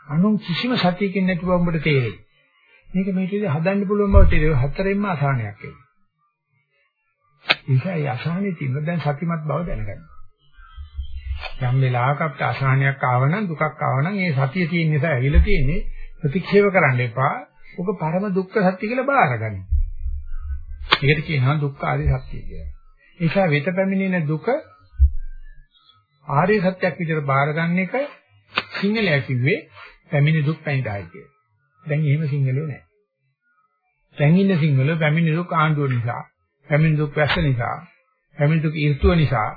අනුන් කිසිම සතියකින් නැති බව උඹට තේරෙයි. මේක මේ විදිහට හදන්න පුළුවන් බව තේරෙයි. හතරෙන්ම අසහනයක් එයි. ඒකයි අසහනේ තියෙන දැන් සතිමත් බව දැනගන්න. යම් වෙලාවක අපිට අසහනයක් ආවනම් දුකක් ආවනම් ඒ සතිය තියෙන නිසා ඇවිල්ලා තියෙන්නේ ප්‍රතික්ෂේප කරන්න එපා. ඔක පරම දුක්ඛ සත්‍ය කියලා බාරගන්න. ඒකට කියනවා දුක්ඛ ආදී සත්‍ය කියලා. ඒ නිසා වෙත පැමිණෙන දුක ආර්ය සත්‍යයක් විදිහට බාරගන්න එක සිංහලයා කිව්වේ පැමිණි දුක් පැණිදායි කියලා. දැන් එහෙම සිංහලෝ නැහැ. දැන් ඉන්න සිංහලෝ පැමිණි දුක් ආණ්ඩුව නිසා, පැමිණි දුක් වැස්ස නිසා, පැමිණි දුක් ඍතුව නිසා,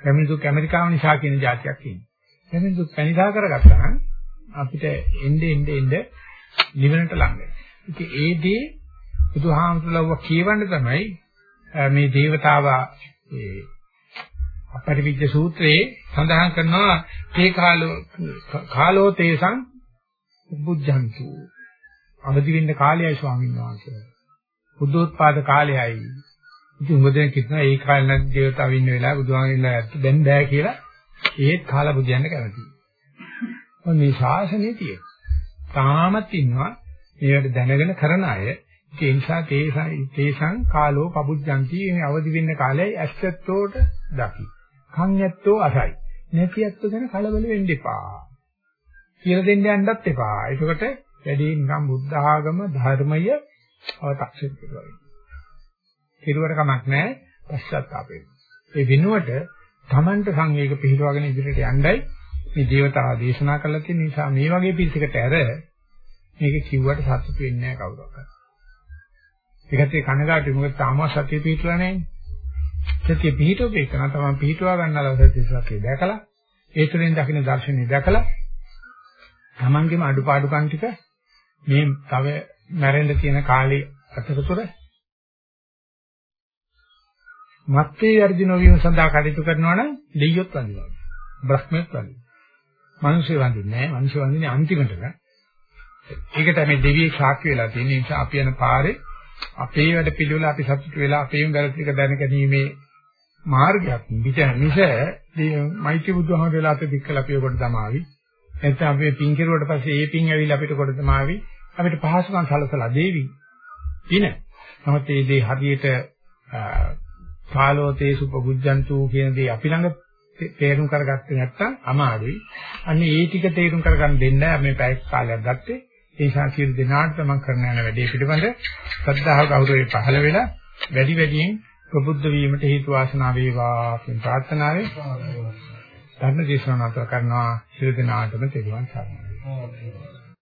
කැමති දුක් ඇමරිකාව නිසා කියන જાතියක් ඉන්නේ. කැමති දුක් පැනිදා කරගත්තා නම් අපිට එnde එnde එnde නිවනට ලඟ වෙනවා. ඉතින් ඒ දේ බුදුහාමුදුරුවෝ කියවන්න තමයි මේ దేవතාවා ඒ අපරිවිජ්ජ සූත්‍රයේ සඳහන් කරනවා තේ කාලෝ කාලෝ තේසං බුද්ධංතු අවදි වෙන්න කාලයයි ස්වාමීන් වහන්සේ බුද්ධෝත්පාද කාලයයි ඉතින් උඹදෙන් කිව්වා ඒ කාලේ නම් දේවතාවෝ ඉන්න වෙලාව බුදුහාමිලා ඇත්ත දැන් බෑ කියලා ඒත් කාලා බුදියන්න කැමතියි මේ ශාසනයේ තියෙන තාමත් ඉන්නවා මේවට දැනගෙන කරන අය ඒ නිසා තේසං කාලෝ පබුද්ධන්ති මේ අවදි වෙන්න කාලයයි ඇත්තතෝට දකි කන් ඇත්තෝ අසයි. නැති ඇත්තෝ ගැන කලබල වෙන්න එපා. කියලා දෙන්න යන්නත් එපා. ඒකට වැඩි නිකම් බුද්ධ ආගම ධර්මය අව탁සිත කරනවා. කෙරුවට කමක් නැහැ පශ්චාත්තාපේ. ඒ වෙනුවට Tamanට සංවේග පිළිවගෙන ඉදිරියට යන්නයි මේ දේවතාවා දේශනා කළා තියෙන නිසා මේ වගේ පිළිසකට ඇර මේක කිව්වට සතුටු වෙන්නේ නැහැ කවුරක්වත්. ඒකත් ඒ කනගාටු මොකද තාම සත්‍ය පිටලා නැහැ. සත්‍ය පිහිටෝපේ කරන තමයි පිහිටුවා ගන්නවා සත්‍ය සත්‍ය දැකලා ඒ තුළින් දකින්න දර්ශනය දැකලා තමන්ගේම අඩුපාඩුකම් ටික මේ තව මැරෙන්න තියෙන කාලේ අතරතුර මත්තේ වර්ධින වීම සඳහා කටයුතු කරනවා නම් දෙයියොත් වඳිනවා. බ්‍රහ්මෙත් වඳිනවා. මිනිස්සු වඳින්නේ නැහැ. මිනිස්සු වඳින්නේ අන්තිමට. ඒකට මේ දෙවියෙක් සාක්ෂි වෙලා තියෙන නිසා අපි යන පාරේ අපේ වැඩ පිළිවෙල අපි සතුට වෙලා අපේම වැරදි ටික දැනගැනීමේ මාර්ගයක් පිට මිස මෛත්‍රී බුදුහමද වෙලා අපේ දික්කල අපේ කොට තමාවි නැත්නම් අපි පින් කෙරුවට පස්සේ ඒ පින් ඇවිල්ලා අපිට කොට තමාවි අපිට පහසුකම් සලසලා දේවි ඉන නමුත් මේ දේ හරියට කාලෝතේ සුපබුද්ධන්තු කියන දේ අපි ළඟ තේරුම් කරගත්තේ නැත්නම් අමාරුයි. අන්න ඒ ටික තේරුම් කරගන්න දෙන්න මේ පැය කාලයක් ගත්තේ. ඒ නිසා සියලු දෙනාට මම කරන යන වැඩේ පිළිබඳ ශ්‍රද්ධාව ගෞරවය පහළ වෙලා වැඩි වැඩියෙන් ප්‍රබුද්ධ වීමට හේතු වාසනා වේවා කියන ප්‍රාර්ථනාවෙන් ධර්ම දේශනාව නතර කරනවා. සියලු දෙනාටම තෙරුවන් සරණයි.